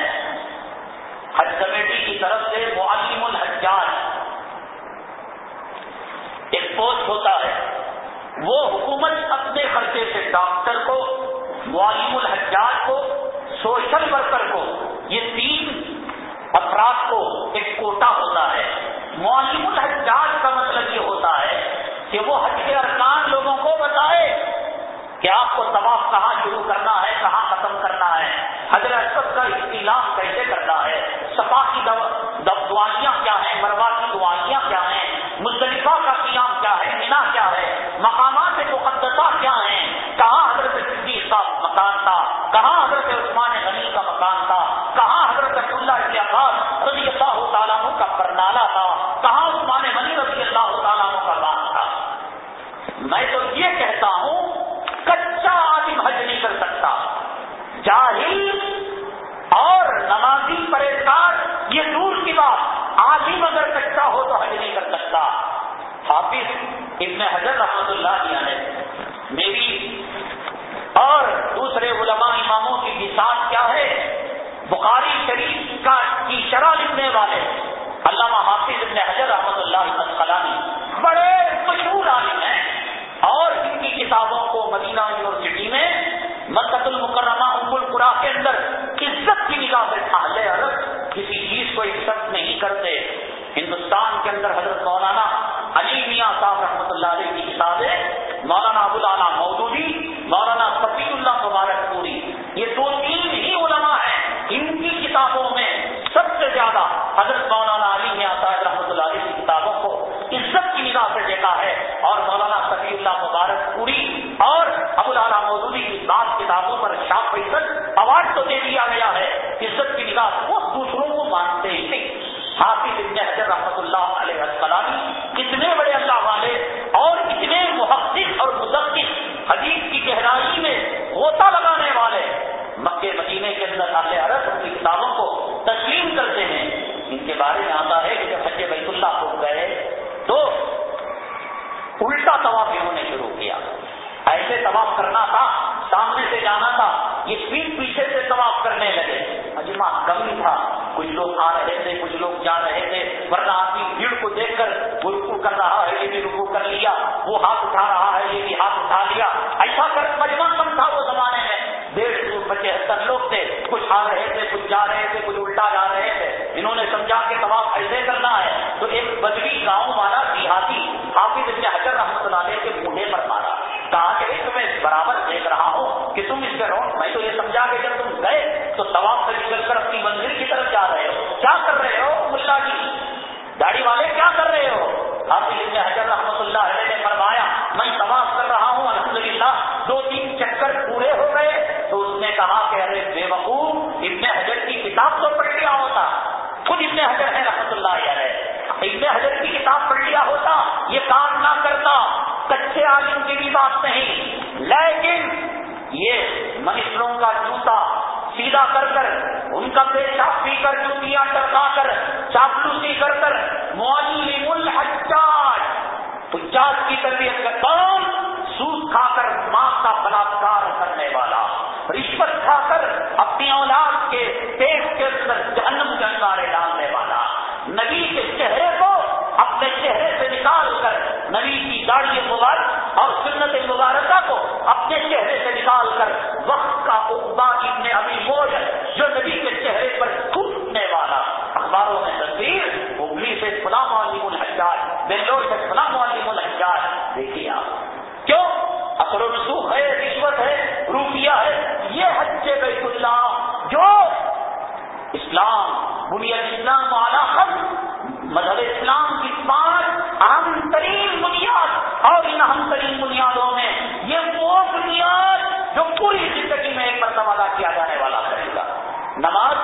A: حج کمیٹی کی طرف سے معلم الحجاج ایک پوسٹ ہوتا ہے۔ وہ حکومت اپنے خرچے سے ڈاکٹر کو، معلم الحجاج کو، سوشل ورکر کو، یہ تین افراد کو ایک کوٹا ہوتا ہے۔ معلم الحجاج کا مطلب یہ ہوتا ہے کہ وہ حج کے ارکان لوگوں کو بتائے کہ آپ کو طواف کہاں شروع کرنا ہے، کہاں ختم کرنا ہے۔ حضرت کا اختلاف کیسے کرنا ہے؟ صفا کی دعائیاں کیا ہیں؟ مروا یہ دور کی بات عالم اگر کچا ہو تو حج نہیں کر سکتا۔ حافظ ابن حضر رحمت اللہ علیہ میری اور دوسرے علماء اماموں کی مثال کیا ہے، بخاری شریف کا کی شرح لکھنے والے علامہ حافظ ابن حضر رحمت اللہ بڑے مشہور عالم ہیں اور ان کی کتابوں کو مدینہ یونیورسٹی میں مرکز المکرمہ ام القرا کے اندر عزت کی نگاہ سے کو عزت نہیں کرتے۔ ہندوستان کے اندر حضرت مولانا علی میاں صاحب رحمۃ اللہ علیہ کی کتابیں مولانا ابو مودودی، مولانا صفی اللہ مبارک پوری۔ یہ دو تین ہی علماء ہیں۔ ان کی کتابوں میں سب سے زیادہ حضرت مولانا علی میاں صاحب رحمۃ اللہ علیہ کی کتابوں کو عزت کی نگاہ سے دیکھا ہے۔ اور مولانا صفی اللہ مبارک پوری اور ابو مودودی کی بات کتابوں پر شاہ فیصل اوارڈ تو دے دیا گیا ہے۔ عزت کی نگاہ وہ دوسروں مانتے ہی نہیں حافظ ابن حضر رحمۃ اللہ علیہ السلامی، کتنے بڑے اللہ والے اور کتنے محقق اور مدقق حدیث کی گہرائی میں غوطہ لگانے والے مکے مدینے کے اندر اہل عرب ان کی کتابوں کو تسلیم کرتے ہیں۔ ان کے بارے میں آتا ہے کہ جب حج بیت اللہ کو گئے تو الٹا طواف انہوں نے شروع کیا۔ ایسے طواف کرنا تھا، سامنے سے جانا تھا، یہ پیٹ پیچھے سے طواف کرنے لگے۔ اجما کمی تھا۔ کچھ لوگ آ رہے تھے، کچھ لوگ جا رہے تھے۔ ورنہ آدمی بھیڑ کو دیکھ کر وہ رکو کر رہا ہے، یہ بھی رکو کر لیا۔ وہ ہاتھ اٹھا رہا ہے، یہ بھی ہاتھ اٹھا لیا۔ ایسا کر مجمع کم تھا وہ زمانے میں۔ ڈیڑھ سو پچہتر لوگ تھے۔ کچھ آ رہے تھے، کچھ جا رہے تھے، کچھ الٹا جا رہے تھے۔ انہوں نے سمجھا کہ طواف ایسے کرنا ہے۔ تو ایک بدوی گاؤں والا دیہاتی حافظ حجر رحمت اللہ علیہ کے بوڑھے پر مارا۔ کہا کہ تمہیں برابر دیکھ رہا ہوں کہ میں تو یہ سمجھا کہ جب تم گئے تو طواف سے نکل کر اپنی منزل کی طرف جا رہے ہو۔ کیا کر رہے ہو ملا جی؟ داڑھی والے کیا کر رہے ہو؟ حافظ ابن حجر رحمت اللہ علیہ نے فرمایا، میں طواف کر رہا ہوں، الحمدللہ، دو تین چکر پورے ہو گئے۔ تو اس نے کہا کہ ارے بے وقوف، ابن حجر کی کتاب تو پڑھ لیا ہوتا۔ خود ابن حجر ہے رحمت اللہ علیہ۔ ابن حجر کی کتاب پڑھ لیا ہوتا، یہ کام نہ کرتا۔ کچے عالم کی بھی بات نہیں۔ لیکن یہ منسٹروں کا جوتا سیدھا کر کر، ان کا پیشاب پی کر جوتیاں ٹرکا کر، چاپلوسی کر کر معلم الحجاج حجاج کی تربیت کا کام سود کھا کر، ماں کا بلاکار کرنے والا، رشوت کھا کر، اپنی اولاد کے پیٹ کے اندر جہنم جنگارے ڈالنے والا، نبی کے چہرے کو اپنے چہرے سے نکال کر، نبی کی داڑھی مبارک نکال کر وقت کا اقبا ابن ابھی موج جو نبی کے چہرے پر کھوٹنے والا اخباروں میں تصویر اگلی سے فلاں عالم الحجاج، بنگلور سے فلاں عالم الحجاج، دیکھیے آپ۔ کیوں؟ اثر و رسوخ ہے، رشوت ہے، روپیہ ہے، یہ حج بیت اللہ جو اسلام بنیاد اسلام خط مذہب اسلام کی پانچ اہم ترین بنیاد، اور ان اہم ترین بنیادوں میں یہ وہ بنیاد جو پوری زندگی میں ایک مرتبہ ادا کیا جانے والا کرے گا نماز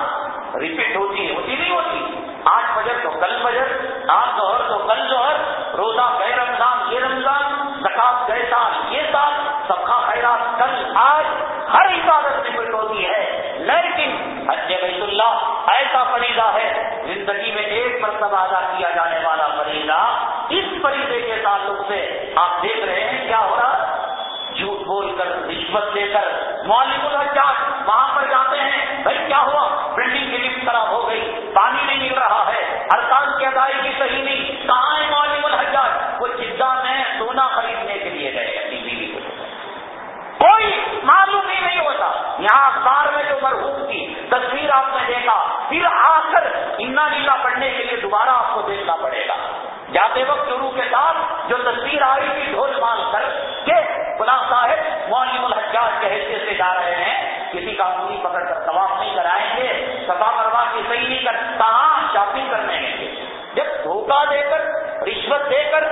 A: ریپیٹ ہوتی ہے ہوتی نہیں ہوتی۔ آٹھ بجے تو کل بجر آٹھ ظہر تو کل ظہر روزہ گئے رمضان، یہ رمضان زکات گئے سال یہ سال، سب کا خیرات کل، آج، ہر عبادت ریپیٹ ہوتی ہے۔ لیکن حج بیت اللہ ایسا فریضہ ہے، زندگی میں ایک مرتبہ ادا کیا جانے والا فریضہ اس فریضے کے تعلق سے آپ دیکھ رہے ہیں کیا ہو رہا جھوٹ بول کر رشوت لے کر مولک الحجاج وہاں پر جاتے ہیں۔ بھائی، کیا ہوا؟ بلڈنگ کی لفٹ خراب ہو گئی، پانی نہیں مل رہا ہے۔ ارکان کی ادائیگی صحیح نہیں۔ کہاں ہے مولک الحجاج؟ وہ جدہ میں سونا خریدنے کے لیے گئے اپنی بیوی کو۔ کوئی معلوم ہی نہیں ہوتا۔ یہاں اخبار میں جو مرحوم کی تصویر آپ نے دیکھا، پھر آ کر انا نیلا پڑھنے کے لیے دوبارہ آپ کو دیکھنا پڑے گا۔ جاتے وقت شروع کے ساتھ جو تصویر آئی تھی ڈھول مان کر کہ فلاں صاحب معلم الحجاج کے حیثیت سے جا رہے ہیں۔ کسی کا انگلی پکڑ کر طواف نہیں کرائیں گے سفا مروا کی صحیح نہیں کر، کہاں شاپنگ کرنے گے جب دھوکہ دے کر، رشوت دے کر،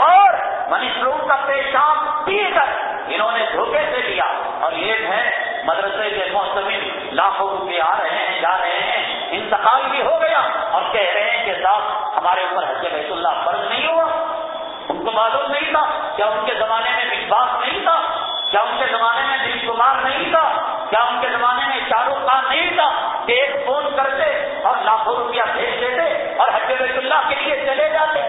A: اور منیشور کا پیشاب پی کر انہوں نے دھوکے سے لیا۔ اور یہ ہے، مدرسے کے موسم لاکھوں روپے آ رہے ہیں، جا رہے ہیں۔ انتقال بھی ہو گیا۔ اور کہہ رہے ہیں کہ صاحب، ہمارے اوپر حج بیت اللہ فرض نہیں ہوا۔ ان کو معلوم نہیں تھا کیا ان کے زمانے میں وشواس نہیں تھا کیا ان کے زمانے میں دل کمار نہیں تھا؟ کیا ان کے زمانے میں شاہ رخ خان نہیں تھا کہ ایک فون کرتے اور لاکھوں روپیہ بھیج دیتے اور حج بیت اللہ کے لیے چلے جاتے؟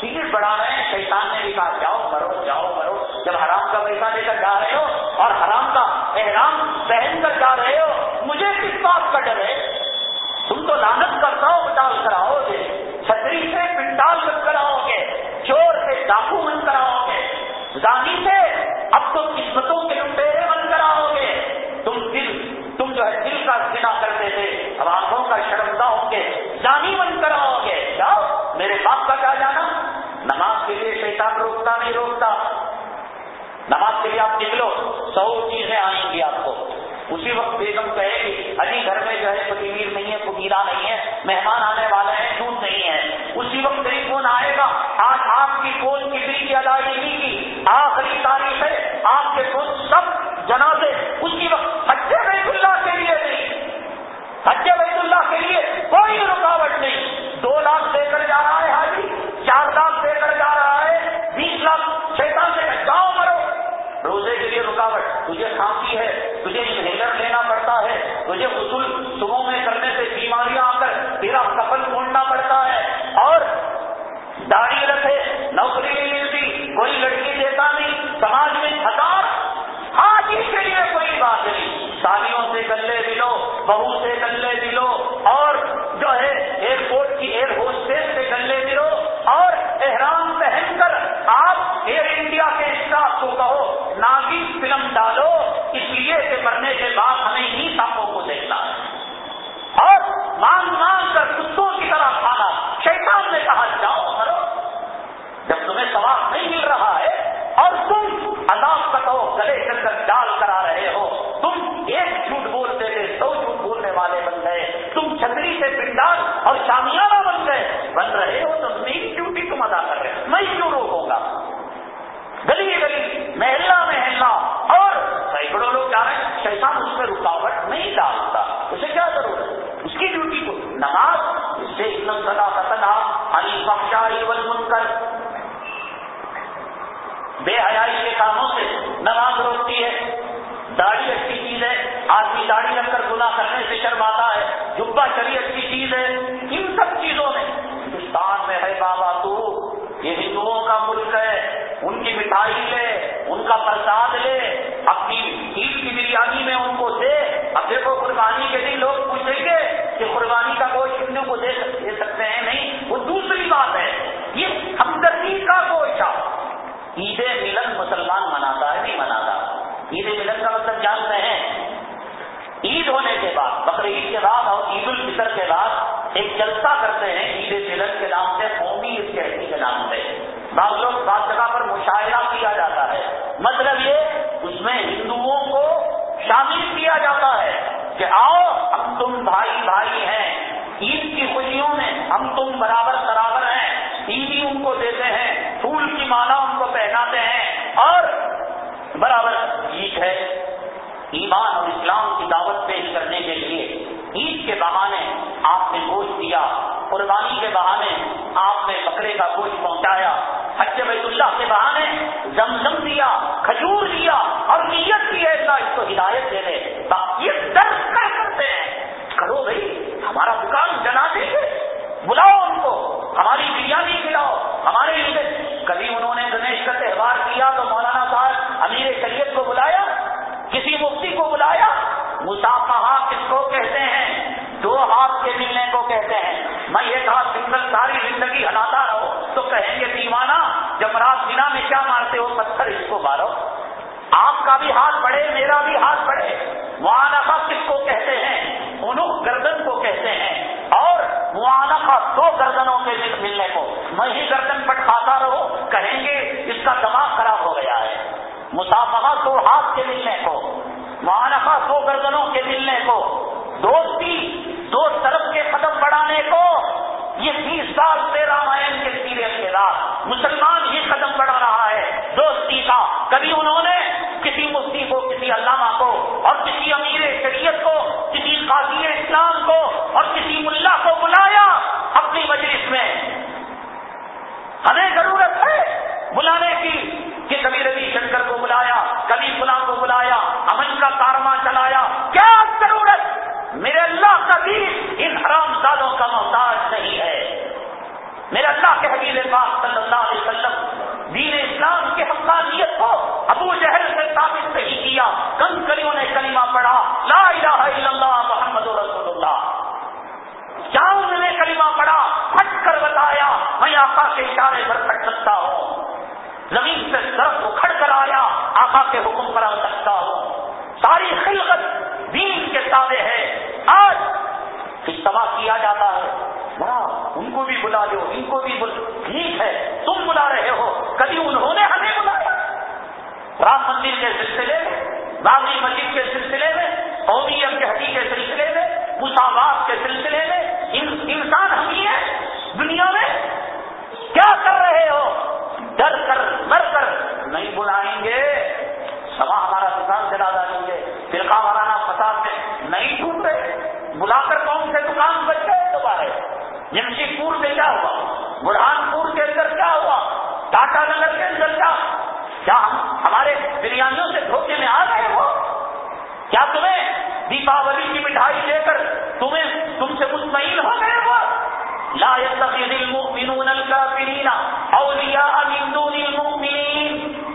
A: سیٹ بڑھا رہے ہیں، شیطان نے بھی کہا، جاؤ مرو جاؤ مرو۔ جب حرام کا پیسہ لے کر جا رہے ہو اور حرام کا احرام پہن کر جا رہے ہو، مجھے کس بات کا ڈر ہے؟ تم تو لانت کرتا ہو ڈال کراؤ گے، چھتری سے پنڈال کر کراؤ گے، چور سے ڈاکو بن کراؤ گے۔ زانی سے اب تم قسمتوں کے لٹیرے بن کراؤ گے۔ تم دل، تم جو ہے دل کا سنا کرتے تھے، اب آنکھوں کا شرمدہ ہوں گے جانی بن کراؤ گے۔ جاؤ، میرے باپ کا کیا جانا۔ نماز کے لیے شیطان روکتا نہیں، روکتا۔ نماز کے لیے آپ نکلو، سو چیزیں آئیں گی آپ کو۔ اسی وقت بیگم کہے گی ابھی گھر میں جو ہے پتیویر نہیں ہے پکیلا نہیں ہے مہمان آنے والے ہیں دودھ نہیں ہے۔ اسی وقت ٹیلی فون آئے گا؟ آج آپ کی فون کی بل کی ادائیگی کی؟ آخری تاریخ ہے، آپ کے فون سب جنازے اسی وقت حج بیت اللہ کے لیے نہیں حج بیت اللہ کے لیے کوئی رکاوٹ نہیں۔ دو لاکھ دے کر جا رہا ہے حاجی، چار لاکھ دے کر جا رہا ہے۔ تجھے کھانسی ہے تجھے انہیلر لینا پڑتا ہے تجھے ڈالو، اس لیے کہ مرنے کے بعد ہمیں ہی سانپوں کو دیکھنا۔ ہے اور مانگ مانگ کر کتوں کی طرح کھانا شیطان نے کہا جاؤ کرو جب تمہیں سواب نہیں مل رہا ہے اور تم عذاب کا تو گلے چل کر ڈال کرا رہے ہو تم ایک جھوٹ بولتے تھے سو جھوٹ بولنے والے بن گئے تم چھتری سے پنڈال اور شامیانہ بن گئے بن رہے ہو تو میری ڈیوٹی تم ادا کر رہے میں کیوں روکوں گا گلی گلی محلہ محلہ اور سینکڑوں لوگ جا رہے ہیں شیطان اس میں رکاوٹ نہیں ڈالتا۔ اسے کیا ضرورت اس کی ڈیوٹی کو نماز، اس سے اتنا سدا ستنا علی بخشا بن کر بے حیائی کے کاموں سے نماز روکتی ہے۔ داڑھی اچھی چیز ہے۔ آدمی داڑھی رکھ کر گنا کرنے سے شرماتا ہے۔ جبا چلی اچھی چیز ہے۔ ان سب چیزوں میں ہندوستان میں ہے بابا تو۔ یہ ہندوؤں کا ملک ہے۔ ان کی مٹھائی لے، ان کا پرساد لے۔ بریانی میں ان کو دے۔ اب دیکھو قربانی کے دن لوگ پوچھیں گے کہ قربانی کا گوشت ہندو کو دے سکتے ہیں۔ نہیں، وہ دوسری بات ہے۔ یہ ہمدردی کا گوشت عید ملن مسلمان مناتا ہے، نہیں مناتا۔ عید ملن کا مطلب جانتے ہیں۔ عید ہونے کے بعد بقرعید کے بعد اور عید الفطر کے بعد ایک جلسہ کرتے ہیں عید ملن کے نام سے، قومی اسکیٹی کے نام سے۔ بعض لوگ بعض جگہ پر مشاہدہ کیا جاتا ہے۔ مطلب یہ، اس میں ہندوؤں کو شامل کیا جاتا ہے کہ آؤ، ہم تم بھائی بھائی ہیں، عید کی خوشیوں میں ہم تم برابر برابر ہیں عیدی ان کو دیتے ہیں، پھول کی مالا ان کو پہناتے ہیں، اور برابر عید ہے۔ ایمان اور اسلام کی دعوت پیش کرنے کے لیے عید کے بہانے آپ نے گوشت دیا، قربانی کے بہانے آپ نے بکرے کا گوشت پہنچایا، حج بیت اللہ کے بہانے زمزم دیا، کھجور دیا، اور نیت کی ہے اللہ اس کو ہدایت دے دے یہ درد کر کرتے ہیں۔ کرو بھائی، ہمارا دکان جنا دیں گے بلاؤ ان کو، ہماری بریانی کھلاؤ، ہمارے لیے کبھی انہوں نے گنیش کا تہوار کیا تو مولانا صاحب امیر شریعت کو بلایا، کسی مفتی کو بلایا مسافہ کہتے ہیں، دو ہاتھ کے ملنے کو کہتے ہیں۔ میں یہ کہا، سنگل ساری زندگی ہلاتا رہو۔ تو کہیں گے دیوانہ جب رات بنا میں کیا مارتے ہو؟ پتھر اس کو مارو۔ آپ کا بھی ہاتھ بڑھے، میرا بھی ہاتھ بڑھے۔ معانفہ کس کو کہتے ہیں؟ انہوں گردن کو کہتے ہیں۔ اور معانفہ دو گردنوں کے ملنے کو۔ میں ہی گردن پٹ کھاتا رہو۔ کہیں گے، اس کا دماغ خراب ہو گیا ہے۔ مسافہ دو ہاتھ کے ملنے کو۔ معانفہ دو گردنوں کے ملنے کو۔ دوستی، دو طرف کے قدم بڑھانے کو، یہ بیس سال سے رامائن کے سیریل کے بعد مسلمان یہ قدم بڑھا رہا ہے۔ دوستی کا، کبھی انہوں نے کسی مفتی کو، کسی علامہ کو اور کسی امیر شریعت کو، کسی قاضی اسلام کو اور کسی ملا کو بلایا اپنی مجلس میں۔ ہمیں ضرورت ہے بلانے کی کہ کبھی روی شنکر کو بلایا، کبھی فلاں کو بلایا، امن کا کارواں چلایا۔ کیا میرے اللہ کا دین ان حرام سالوں کا محتاج نہیں ہے۔ میرے اللہ کے حبیب پاک صلی اللہ علیہ وسلم دین اسلام کی حقانیت کو ابو جہل سے ثابت نہیں کیا۔ کم کلیوں نے کلمہ پڑھا، لا الہ الا اللہ محمد رسول اللہ کیا انہوں نے کلمہ پڑھا، پھٹ کر بتایا، میں آقا کے اشارے پر پھٹ سکتا ہوں۔ زمین سے سرف اکھڑ کر آیا، آقا کے حکم پر آ سکتا ہوں۔ ساری خلقت دین کے تابع ہے۔ آج اجتماع کیا جاتا ہے۔ بڑا، ان کو بھی بلا دو ان کو بھی ٹھیک ہے، تم بلا رہے ہو۔ کبھی انہوں نے ہمیں بلایا رام مندر کے سلسلے میں، باغی مسجد کے سلسلے میں قومیت کے کے سلسلے میں، مساوات کے سلسلے میں انسان ہم ہی ہیں دنیا میں۔ کیا کر رہے ہو؟ ڈر کر، مر کر نہیں بلائیں گے۔ سما ہمارا دکان چلا دیں گے، فرقہ مولانا فساد میں نہیں ڈھونڈ بلا کر کون سے دکان بچ گئے دوبارہ۔ جمشید پور میں کیا ہوا؟ برہان پور کے اندر کیا ہوا؟ ٹاٹا نگر کے اندر کیا؟ کیا ہم ہمارے بریانیوں سے دھوکے میں آ گئے ہو؟ کیا تمہیں دیپاولی کی مٹھائی دے کر تمہیں تم سے مطمئن ہو گئے ہو؟ لا يتخذ المؤمنون الكافرين أولياء من دون المؤمنين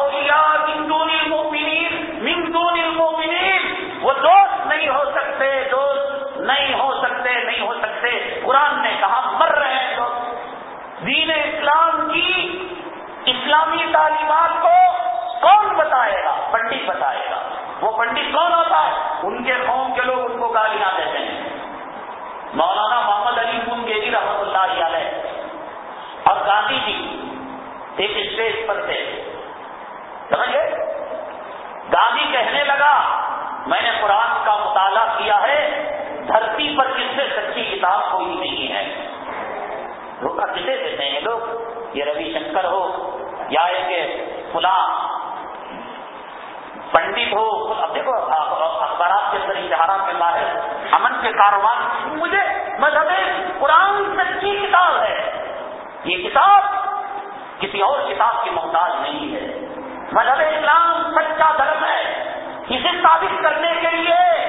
A: أولياء من دون المؤمنين من دون المؤمنين وہ دوست نہیں ہو سکتے، دوست نہیں ہو سکتے، نہیں ہو سکتے۔ قرآن نے کہا، مر رہے ہیں لوگ دین اسلام کی اسلامی تعلیمات کو کون بتائے گا؟ پنڈت بتائے گا۔ وہ پنڈت کون ہوتا ہے؟ ان کے قوم کے لوگ ان کو گالیاں دیتے ہیں۔ مولانا محمد علی گیری رحمت اللہ علیہ۔ اور گاندھی جی ایک اسٹیج پر تھے۔ سمجھے؟ گاندھی کہنے لگا، میں نے قرآن کا مطالعہ کیا ہے، دھرتی پر کس سے سچی کتاب کوئی نہیں ہے؟ دھوکہ کسے دیتے ہیں لوگ؟ یہ روی شنکر ہو یا ایک فلاں پنڈت ہو اب دیکھو اخبارات کے اندر اشتہارات میں باہر امن کے کاروبار مجھے مذہب قرآن سچی کتاب ہے۔ یہ کتاب کسی اور کتاب کی محتاج نہیں ہے۔ مذہب اسلام سچا دھرم ہے۔ اسے ثابت کرنے کے لیے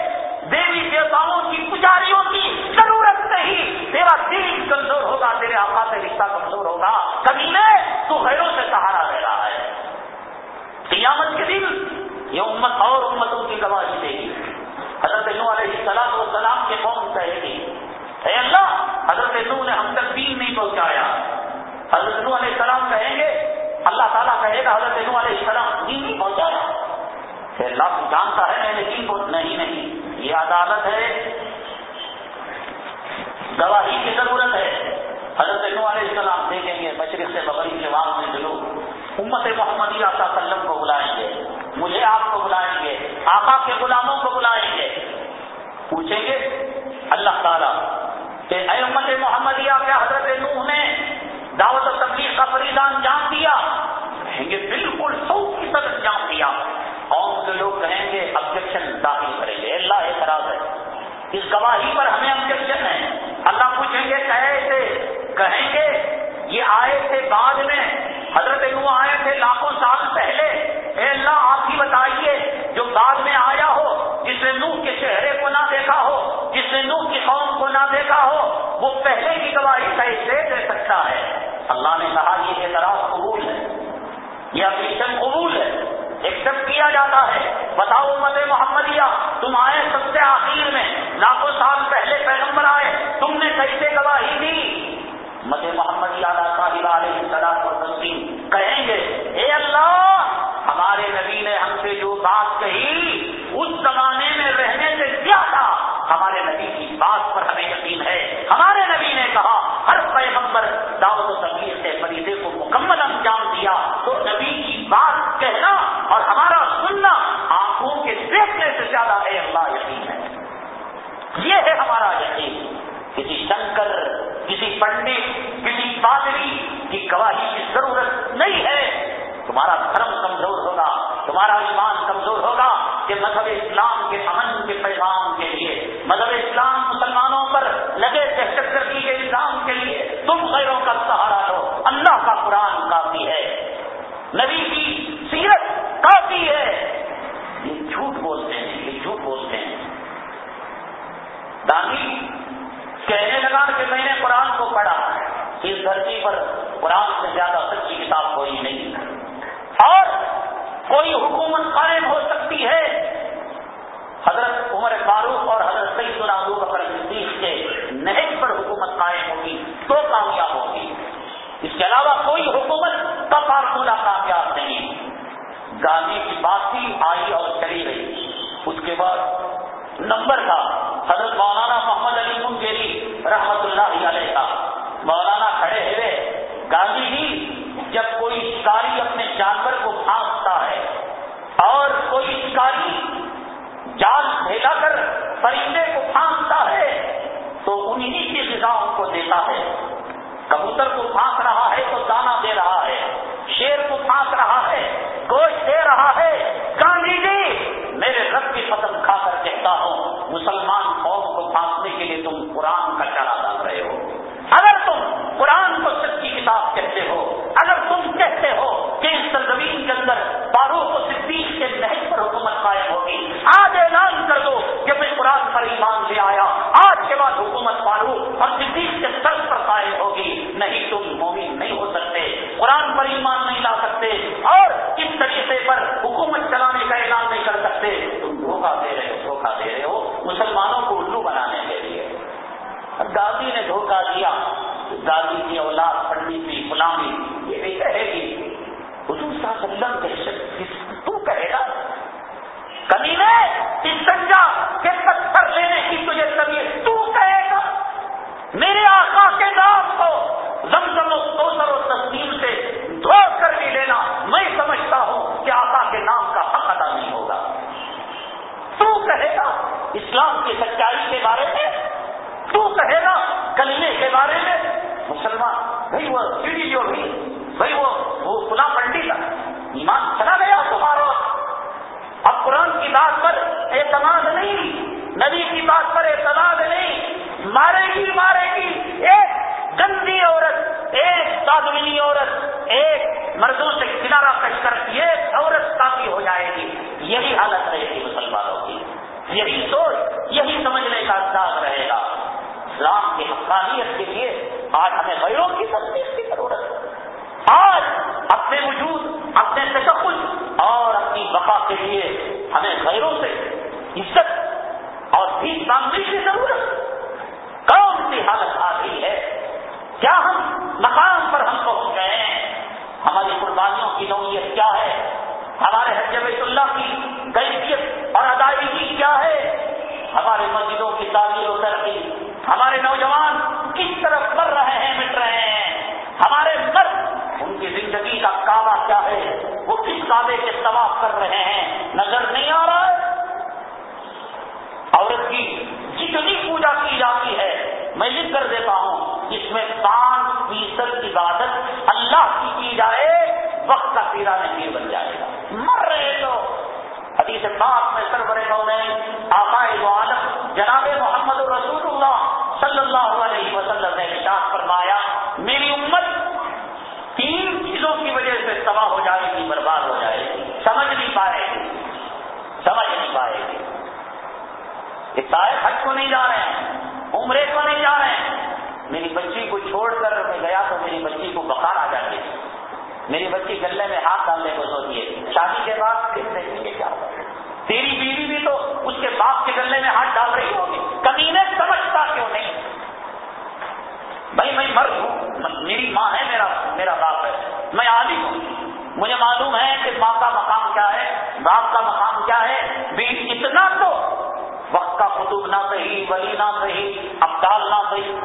A: دیوی دیوتاؤں کی پجاریوں کی ضرورت نہیں۔ تیرا دل کمزور ہوگا، تیرے آقا سے رشتہ کمزور ہوگا۔ کبھی میں تو غیروں سے سہارا لے رہا ہے۔ قیامت کے دن یہ امت اور امتوں کی گواہی دے گی۔ حضرت نو علیہ السلام و سلام کے قوم کہے گی، اے اللہ، حضرت نو نے ہم تک دین نہیں پہنچایا۔ حضرت نو علیہ السلام کہیں گے اللہ تعالیٰ کہے گا حضرت نو علیہ السلام دین نہیں پہنچایا اللہ جانتا ہے میں نے دین کو، نہیں نہیں۔ یہ عدالت ہے۔ گواہی کی ضرورت ہے۔ حضرت نو علیہ السلام دیکھیں گے، مشرق سے بغیر کے بعد میں جو امت محمدی علیہ وسلم کو بلائیں گے، مجھے آپ کو بلائیں گے، آقا کے غلاموں کو بلائیں گے۔ پوچھیں گے، اللہ تعالیٰ کہ اے امت محمدیہ، کیا حضرت نوح نے دعوت و تبلیغ کا فریدان جان دیا؟ کہیں گے بالکل سو فیصد جان دیا۔ قوم کے لوگ کہیں گے آبجیکشن داخل کریں گے، اللہ اعتراض ہے۔ اس گواہی پر ہمیں آبجیکشن ہے۔ اللہ پوچھیں گے، کہے تھے، کہیں گے، یہ آئے تھے بعد میں۔ حضرت نو آئے تھے لاکھوں سال پہلے۔ اے اللہ، آپ ہی بتائیے، جو بعد میں آیا ہو جس نے نوح کے چہرے کو نہ دیکھا ہو، جس نے نوح کی قوم کو نہ دیکھا ہو، وہ پہلے کی گواہی کیسے دے سکتا ہے۔ اللہ نے کہا یہ اعتراض قبول ہے۔ یہ اپلیکیشن قبول ہے۔ ایکسپٹ کیا جاتا ہے۔ بتاؤ مت محمدیہ، تم آئے سب سے آخر میں، لاکھوں سال پہلے پیغمبر آئے، تم نے کیسے گواہی دی؟ مت محمد صاحب علیہ السلام اور تسلیم کہیں گے، اے اللہ، ہمارے نبی نے ہم سے جو بات کہی زمانے میں رہنے سے زیادہ ہمارے نبی کی بات پر ہمیں یقین ہے۔ ہمارے نبی نے کہا، ہر پیغمبر دعوت و تبدیل سے مریضے کو مکمل انجام دیا تو نبی کی بات کہنا اور ہمارا سننا آنکھوں کے دیکھنے سے زیادہ ہے، اللہ یقین ہے۔ یہ ہے ہمارا یقین۔ کسی شنکر، کسی پنڈت، کسی پادری کی گواہی کی ضرورت نہیں ہے۔ تمہارا دھرم کمزور ہوگا، تمہارا ایمان کمزور ہوگا۔ کہ مذہب اسلام کے امن کے پیغام کے لیے، مذہب اسلام مسلمانوں پر لگے دہشت گردی کے الزام کے لیے تم غیروں کا سہارا لو، اللہ کا قرآن کافی ہے۔ نبی کی سیرت کافی ہے۔ یہ جھوٹ بولتے ہیں، یہ جھوٹ بولتے ہیں۔ دانی کہنے لگا کہ میں نے قرآن کو پڑھا اس دھرتی پر قرآن سے زیادہ سچی کتاب کوئی نہیں اور کوئی حکومت قائم ہو سکتی ہے؟ حضرت عمر فاروق اور حضرت سعید ابو بکر صدیق کے نہج پر حکومت قائم ہوگی تو کامیاب ہوگی۔ اس کے علاوہ کوئی حکومت کا فارمولہ کامیاب نہیں۔ گاندھی کی بات ہی آئی اور چلی رہی اس کے بعد نمبر تھا۔ حضرت مولانا محمد علی منگیری رحمت اللہ علیہ کا۔ مولانا کھڑے ہوئے۔ گاندھی جی جب کوئی شکاری اپنے جانور کو پھانستا ہے اور کوئی شکاری جان پھیلا کر پرندے کو پھانستا ہے، تو انہیں کی غذاؤں کو دیتا ہے۔ کبوتر کو پھانس رہا ہے تو دانا دے رہا ہے، شیر کو پھانس رہا ہے، گوشت دے رہا ہے۔ گاندھی جی میرے رب کی قسم کھا کر کہتا ہوں، مسلمان قوم کو پھانسنے کے لیے تم قرآن کا چارہ ڈال رہے ہو۔ اگر تم قرآن کو سچی کتاب کہتے ہو اگر تم کہتے ہو کہ اس سرزمین کے اندر فاروق و صدیق کے نہج پر حکومت قائم ہوگی۔ آج اعلان کر دو کہ میں قرآن پر ایمان لے آیا۔ آج کے بعد حکومت فاروق اور صدیق کے سر پر قائم ہوگی۔ نہیں تم مومن نہیں ہو سکتے، قرآن پر ایمان نہیں لا سکتے اور اس طریقے پر حکومت چلانے کا اعلان نہیں کر سکتے۔ تم دھوکہ دے رہے ہو، دھوکہ دے رہے ہو، مسلمانوں کو الو بنانے کے لیے۔ گاندھی نے دھوکہ دیا۔ گاندھی کی اولاد پنڈی کی غلامی یہ بھی کہے گی حضور صلی اللہ علیہ وسلم دہشت تو کہے گا کبھی میں سنجا کے پتھر لینے کی تجھے طبیعت تو کہے گا۔ میرے آقا کے نام کو زمزم و کوسر و تصویر سے دھو کر بھی لینا۔ میں سمجھتا ہوں کہ آقا کے نام کا حق ادا نہیں ہوگا۔ تو کہے گا، اسلام کی سچائی کے بارے میں، تو کہے گا، کلمے کے بارے میں مسلمان بھائی وہ سیڑھی جو بھی بھائی وہ وہ خلا پنڈی کا ایمان چلا گیا تمہارا۔ اب قرآن کی بات پر اعتماد نہیں، نبی کی بات پر اعتماد نہیں۔ مارے گی مارے گی۔ ایک گندی عورت، ایک سادوینی عورت، ایک مردوں سے کنارا کش کر ایک عورت کافی ہو جائے گی۔ یہی حالت رہے گی مسلمانوں کی۔ یہی سوچ، یہی سمجھنے کا انداز رہے گا۔ اسلام کی حقانیت کے لیے آج ہمیں غیروں کی تصویر کی ضرورت ہے۔ آج اپنے وجود، اپنے تشخص اور اپنی بقا کے لیے ہمیں غیروں سے عزت اور بھی مانگنے کی ضرورت کون سی حالت آ گئی ہے؟ کیا ہم مقام پر ہم پہنچ گئے ہیں؟ ہماری قربانیوں کی نوعیت کیا ہے؟ ہمارے حج بیت اللہ کی کیفیت اور ادائیگی کیا ہے؟ ہمارے مسجدوں کی تعمیر و ترقی ہمارے نوجوان کس طرف مر رہے ہیں، مٹ رہے ہیں؟ ہمارے مرد، ان کی زندگی کا کعبہ کیا ہے؟ وہ کس کعبے کے طواف کر رہے ہیں؟ نظر نہیں آ رہا ہے؟ عورت کی جتنی پوجا کی جاتی ہے، میں لکھ کر دیتا ہوں اس میں پانچ فیصد عبادت اللہ کی کی جائے، وقت کا پیرا نہیں بن جائے گا۔ مر رہے تو حدیث پاک میں سربر آقائے عالم جناب محمد رسول اللہ صلی اللہ علیہ وسلم نے ارشاد فرمایا، میری امت تین چیزوں کی وجہ سے تباہ ہو جائے گی، برباد ہو جائے گی، سمجھ نہیں پائے گی۔ سمجھ نہیں پائے گی۔ حج کو نہیں جا رہے ہیں، عمرے کو نہیں جا رہے ہیں۔ میری بچی کو چھوڑ کر میں گیا تو میری بچی کو بخار آ جاتی میری بچی گلے میں ہاتھ ڈالنے کو سوچیے شادی کے بعد پھر دیکھیں گے کیا ہوگا تیری بیوی بھی تو اس کے باپ کے گلے میں ہاتھ ڈال رہی ہوگی۔ کبھی نے سمجھتا کیوں نہیں؟ بھائی میں مرد ہوں۔ میری ماں ہے، میرا میرا باپ ہے۔ میں عالم ہوں۔ مجھے معلوم ہے کہ ماں کا مقام کیا ہے۔ باپ کا مقام کیا ہے؟ بیوی اتنا تو وقت کا قطب نہ صحیح، ولی نہ صحیح، ابدال نہ صحیح۔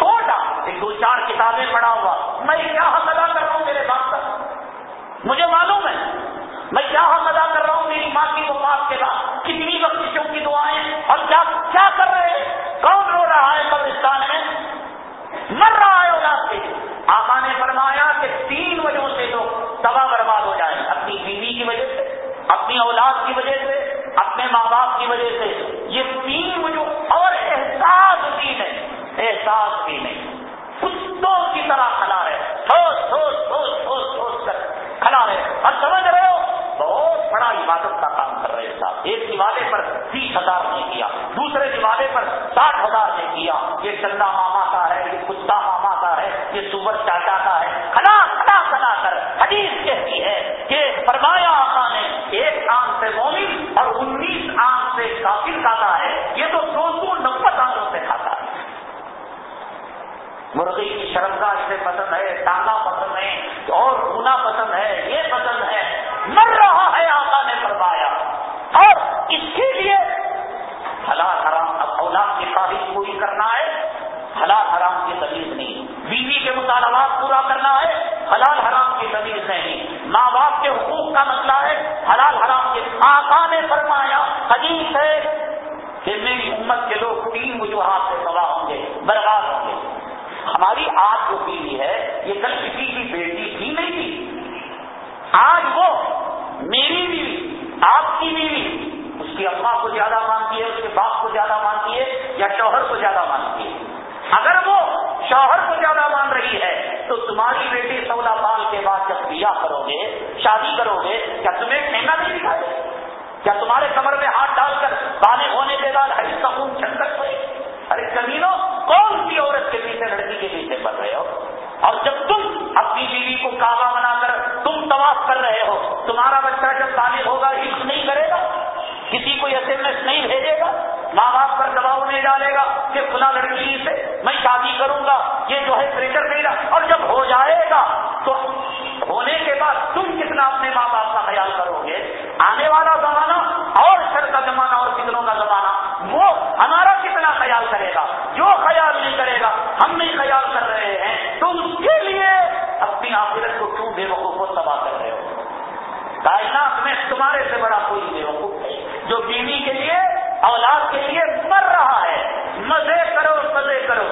A: چھوٹا، ایک دو چار کتابیں پڑھا ہوا۔ میں کیا حق ادا کر رہا ہوں میرے باپ کا؟ مجھے معلوم ہے۔ میں کیا حق ادا کر رہا ہوں میری ماں کی وفات کے بعد؟ کتنی بخشوں کی دعائیں اور کیا کیا کر رہے ہیں؟ کون رو رہا ہے قبرستان میں؟ مر رہا ہے اولاد سے آقا نے فرمایا کہ تین وجہوں سے لوگ تباہ برباد ہو جائیں۔ عبادت کا کام کر رہے صاحب ایک دیوالے پر تیس ہزار نے کیا، دوسرے دیوالے پر ساٹھ ہزار نے کیا۔ یہ چندہ ماما کا ہے، یہ کتا ماما کا ہے، یہ سور چاچا کا ہے۔ کھلا کھلا کھلا کر حدیث کہتی ہے کہ فرمایا آقا نے، ایک آنکھ سے مومن اور انیس آنکھ سے کافر کھاتا ہے۔ یہ تو دو سو نبے آنکھوں سے کھاتا ہے۔ مرغی کی شرمگاہ اسے پسند ہے، ٹانگا پسند ہے اور گنا پسند ہے، یہ پسند ہے۔ مر وجوہات سے تباہ ہوں گے برباد ہوں گے۔ ہماری آج جو بیوی ہے، یہ کل کسی کی بیٹی تھی نہیں تھی۔ آج وہ میری بیوی، آپ کی بیوی، اس کی اما کو زیادہ مانتی ہے، اس کے باپ کو زیادہ مانتی ہے، یا شوہر کو زیادہ مانتی ہے۔ اگر وہ شوہر کو زیادہ مان رہی ہے، تو تمہاری بیٹی سولہ سال کے بعد جب بیاہ کرو گے، شادی کرو گے، کیا تمہیں ٹھنگا نہیں دکھائے کیا تمہارے کمر میں ہاتھ ڈال کر بانے ہونے کے بعد ہری سکون چھنکر ہوئے؟ ارے زمینوں، کون سی عورت کے پیچھے لڑکی کے پیچھے پڑ رہے ہو؟ اور جب تم اپنی بیوی کو کعبہ بنا کر تم طواف کر رہے ہو، تمہارا بچہ جب تعلیم ہوگا، عشق نہیں کرے گا؟ کسی کو ایس ایم ایس نہیں بھیجے گا، ماں باپ پر دباؤ نہیں ڈالے گا کہ کھلا لڑکی سے میں شادی کروں گا، یہ جو ہے پریشر دے گا۔ اور جب ہو جائے گا، تو ہونے کے بعد تم کتنا اپنے ماں باپ کا خیال کرو گے؟ آنے والا زمانہ اور شر کا زمانہ اور فکروں کا زمانہ، وہ ہمارا کتنا خیال کرے گا؟ جو خیال نہیں کرے گا، ہم نہیں خیال کر رہے ہیں۔ تو اس کے لیے اپنی آخرت کو کیوں بے وقوف کو تباہ کر رہے ہو؟ کائنات میں تمہارے سے بڑا کوئی بے نہیں، جو بیوی کے لیے، اولاد کے لیے مر رہا ہے۔ مزے کرو مزے کرو۔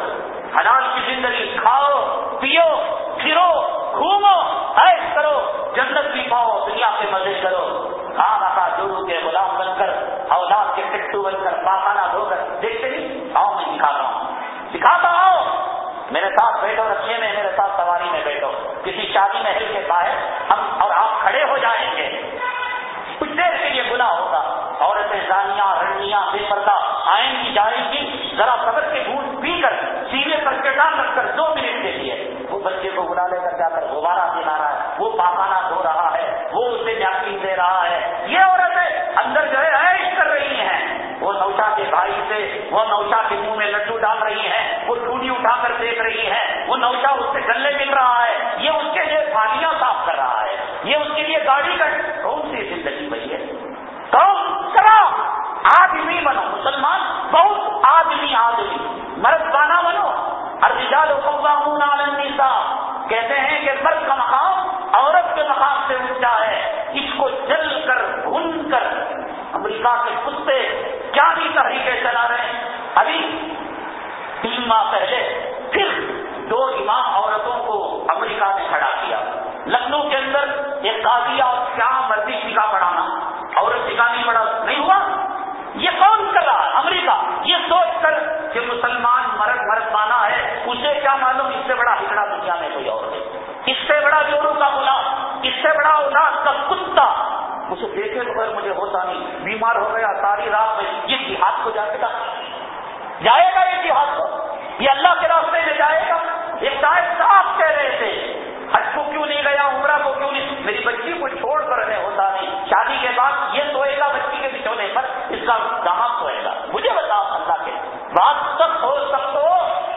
A: حلال کی زندگی کھاؤ، پیو، پھرو، گھومو ایس کرو، جنت بھی پاؤ، دنیا کے مزے کرو۔ خان آتا جورو کے غلام بن کر، اولاد کے ٹٹو بن کر، پاخانہ دھو کر، دیکھتے نہیں؟ آؤ، میں دکھاتا ہوں۔ دکھاتا ہوں۔ میرے ساتھ بیٹھو رکھے میں، میرے ساتھ سواری میں بیٹھو۔ کسی شادی محل کے باہر ہم اور آپ کھڑے ہو جائیں گے۔ کچھ دیر کے لیے گنا ہوگا۔ عورتیں زانیاں رنڈیاں بے پردہ آئیں گی، جائیں گی۔ ذرا سبق کے گھوٹ پی کر، سینے پر چٹان رکھ کر دو منٹ کے لیے۔ وہ بچے کو بلا لے کر جا کر دوبارہ دلا رہا ہے۔ وہ پاخانہ دھو رہا ہے۔ وہ اسے نیپکن دے رہا ہے۔ یہ عورتیں اندر جو ہے عیش کر رہی ہیں۔ وہ نوشا کے بھائی سے، وہ نوشا کے منہ میں لڈو ڈال رہی ہیں، وہ ٹوڈی اٹھا کر دیکھ رہی ہے وہ نوشا اس سے گلے مل رہا ہے، یہ اس کے لیے تھالیاں صاف کر رہا ہے، یہ اس کے لیے گاڑی کا کون سی زندگی بھائی ہے؟ کون؟ کرا آدمی بنو، مسلمان، بہت آدمی آدمی، مرد بانا بنو ارجال قوامون علی النساء، کہتے ہیں کہ مرد کا مقام عورت کے مقام سے اونچا ہے، اس کو جل کر، بھون کر، امریکہ کے کتے کیا بھی تحریکیں چلا رہے ہیں۔ ابھی تین ماہ پہلے پھر دو امام عورتوں کو امریکہ نے کھڑا کیا۔ لکھنؤ کے اندر ایک قاضی اور کیا مرضی سکھا پڑھانا۔ عورت سکھا نہیں پڑا نہیں ہوا؟ یہ کون کر رہا ہے امریکہ، یہ سوچ کر کہ مسلمان مرد مرد مانا ہے، اسے کیا معلوم؟ اس سے بڑا ہکڑا دنیا میں کوئی اور اس سے بڑا جورو کا غلام، اس سے بڑا اولاد کا کتا مجھے دیکھے بغیر مجھے ہوتا نہیں۔ بیمار ہو گیا، ساری رات میں یہ جہاد کو جائے گا جائے گا یہ جہاد کو؟ یہ اللہ کے راستے میں جائے گا؟ ایک صاحب صاف کہہ رہے تھے، حج کو کیوں نہیں گیا، عمرہ کو کیوں نہیں؟ میری بچی کو چھوڑ کر رہے ہوتا نہیں۔ شادی کے بعد یہ سوئے گا، بچی کے بچونے پر اس کا داماد سوئے گا۔ مجھے بتاؤ اللہ کے۔ بات سب ہو، سب تو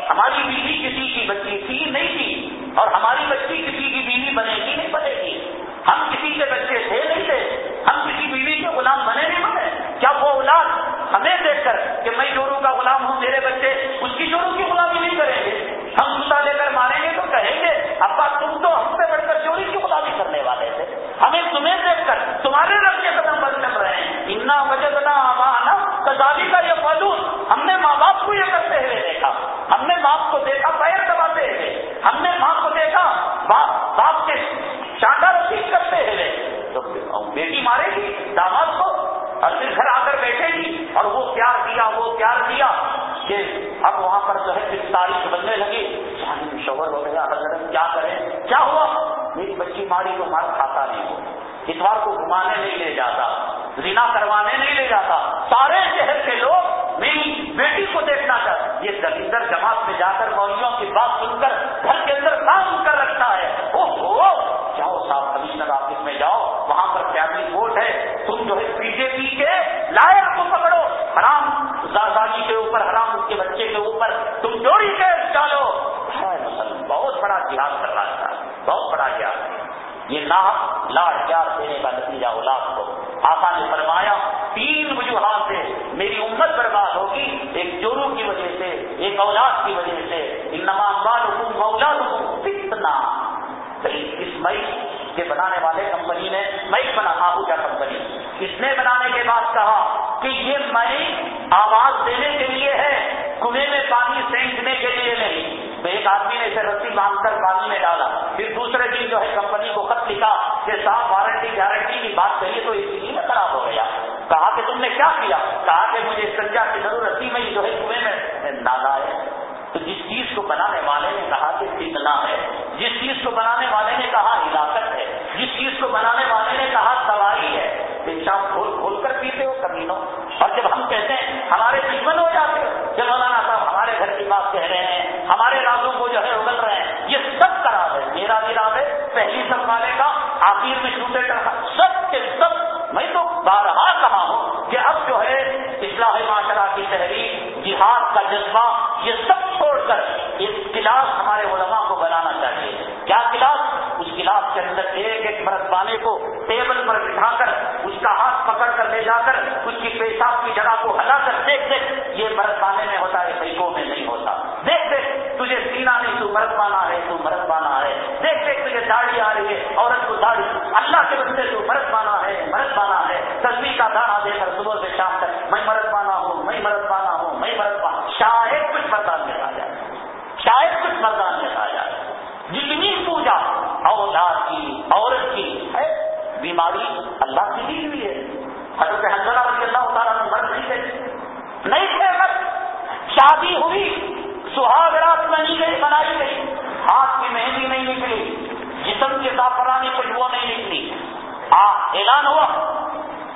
A: ہماری بیوی کسی کی بچی تھی، نہیں تھی، اور ہماری بچی کسی کی بیوی بنے گی، نہیں بنے گی۔ ہم کسی کے بچے تھے نہیں تھے۔ ہم کسی بیوی کے غلام بنے نہیں بنے کیا وہ اولاد ہمیں دیکھ کر کہ میں چوروں کا غلام ہوں، میرے بچے اس کی چوروں کی غلامی نہیں کریں گے؟ ہم گسا لے کر ماریں گے تو کہیں گے، ابا تم تو ہم سے بڑھ کر چوری کی غلامی کرنے والے تھے۔ ہمیں تمہیں دیکھ کر تمہارے رب کے قدم بند کر رہے ہیں۔ اتنا وجہ نہ ہمارا کزادی کا یہ فضول ہم نے ماں باپ کو یہ کرتے ہوئے دیکھا۔ ہم نے باپ کو دیکھا، پیر دباتے ہوئے۔ ہم نے ماں کو دیکھا باپ باپ کے چاندہ رسید کرتے ہیں۔ تو بیٹی مارے گی، داماد کو، اور پھر گھر آ کر بیٹھے گی۔ اور وہ پیار دیا، وہ پیار دیا کہ اب وہاں پر جو ہے پھر تاریخ بننے لگی۔ شاہد شوہر وغیرہ حضرت کیا کریں؟ کیا ہوا؟ میری بچی ماری کو مار کھاتا نہیں ہو۔ اتوار کو گھمانے نہیں لے جاتا، زنا کروانے نہیں لے جاتا، سارے شہر کے لوگ باندھ کر پانی میں ڈالا۔ پھر دوسرے دن جو ہے کمپنی کو خط لکھا کہ صاف وارنٹی گارنٹی کی بات کریے تو اس میں خراب ہو گیا۔ کہا کہ تم نے کیا کیا؟ کہا کہ مجھے سجا کی ضرورت تھی، میں جو ہے کنویں میں ڈالا ہے۔ تو جس چیز کو بنانے والے نے کہا کہ فتنا ہے، جس چیز کو بنانے والے نے کہا ہلاکت ہے، جس چیز کو بنانے والے نے کہا سواری ہے۔ شام کھول کھول کر پیتے ہو کمینوں۔ اور جب ہم کہتے ہیں، ہمارے دشمن ہو جاتے ہو جب مولانا صاحب ہمارے گھر کی بات کہہ رہے ہیں ہمارے رازوں کو جو ہے اگل رہے ہیں یہ سب کرا ہے میرا بھی راز ہے پہلی سب والے کا آخر میں شوٹے کا سب کے سب، میں تو بارہا کہا ہوں کہ اب جو ہے، اصلاح معاشرہ کی تحریر، جہاد کا جذبہ، یہ سب چھوڑ کر ایک کلاس ہمارے علماء کو بنانا چاہیے کیا کلاس اس کلاس کے اندر ایک ایک برت بانے کو ٹیبل پر بٹھا کر اس کا ہاتھ پکڑ کر لے جا کر اس کی پیشاب کی جگہ کو ہلا کر دیکھ دیکھ یہ برت بانے میں ہوتا ہے طریقوں میں نہیں ہوتا دیکھ دیکھ تجھے سینا نہیں تو مرد بانا ہے تو مرد بانا ہے دیکھ دیکھ تجھے داڑھی آ رہی ہے عورت کو داڑھی اللہ کے بندے تو مرد بانا ہے، مرد بانا ہے۔ تصویر کا دانا دے کر صبح سے شام تک میں مرد بانا ہوں، میں مرد بانا ہوں، میں مرد بانا شاید کچھ مردان میں آ جائے۔ شاید کچھ مردان میں آ جائے۔ جتنی پوجا اولاد کی، عورت کی ہے، بیماری اللہ کی دی ہوئی ہے۔ حضرت حضرت رضی اللہ تعالیٰ نے مرد نہیں تھے۔ نہیں تھے مرد۔ شادی ہوئی، سہاگ رات نہیں گئی، بنائی گئی۔ ہاتھ کی مہندی نہیں نکلی۔ جسم کے سافرانی خوشبو نہیں نکلی آ، اعلان ہوا۔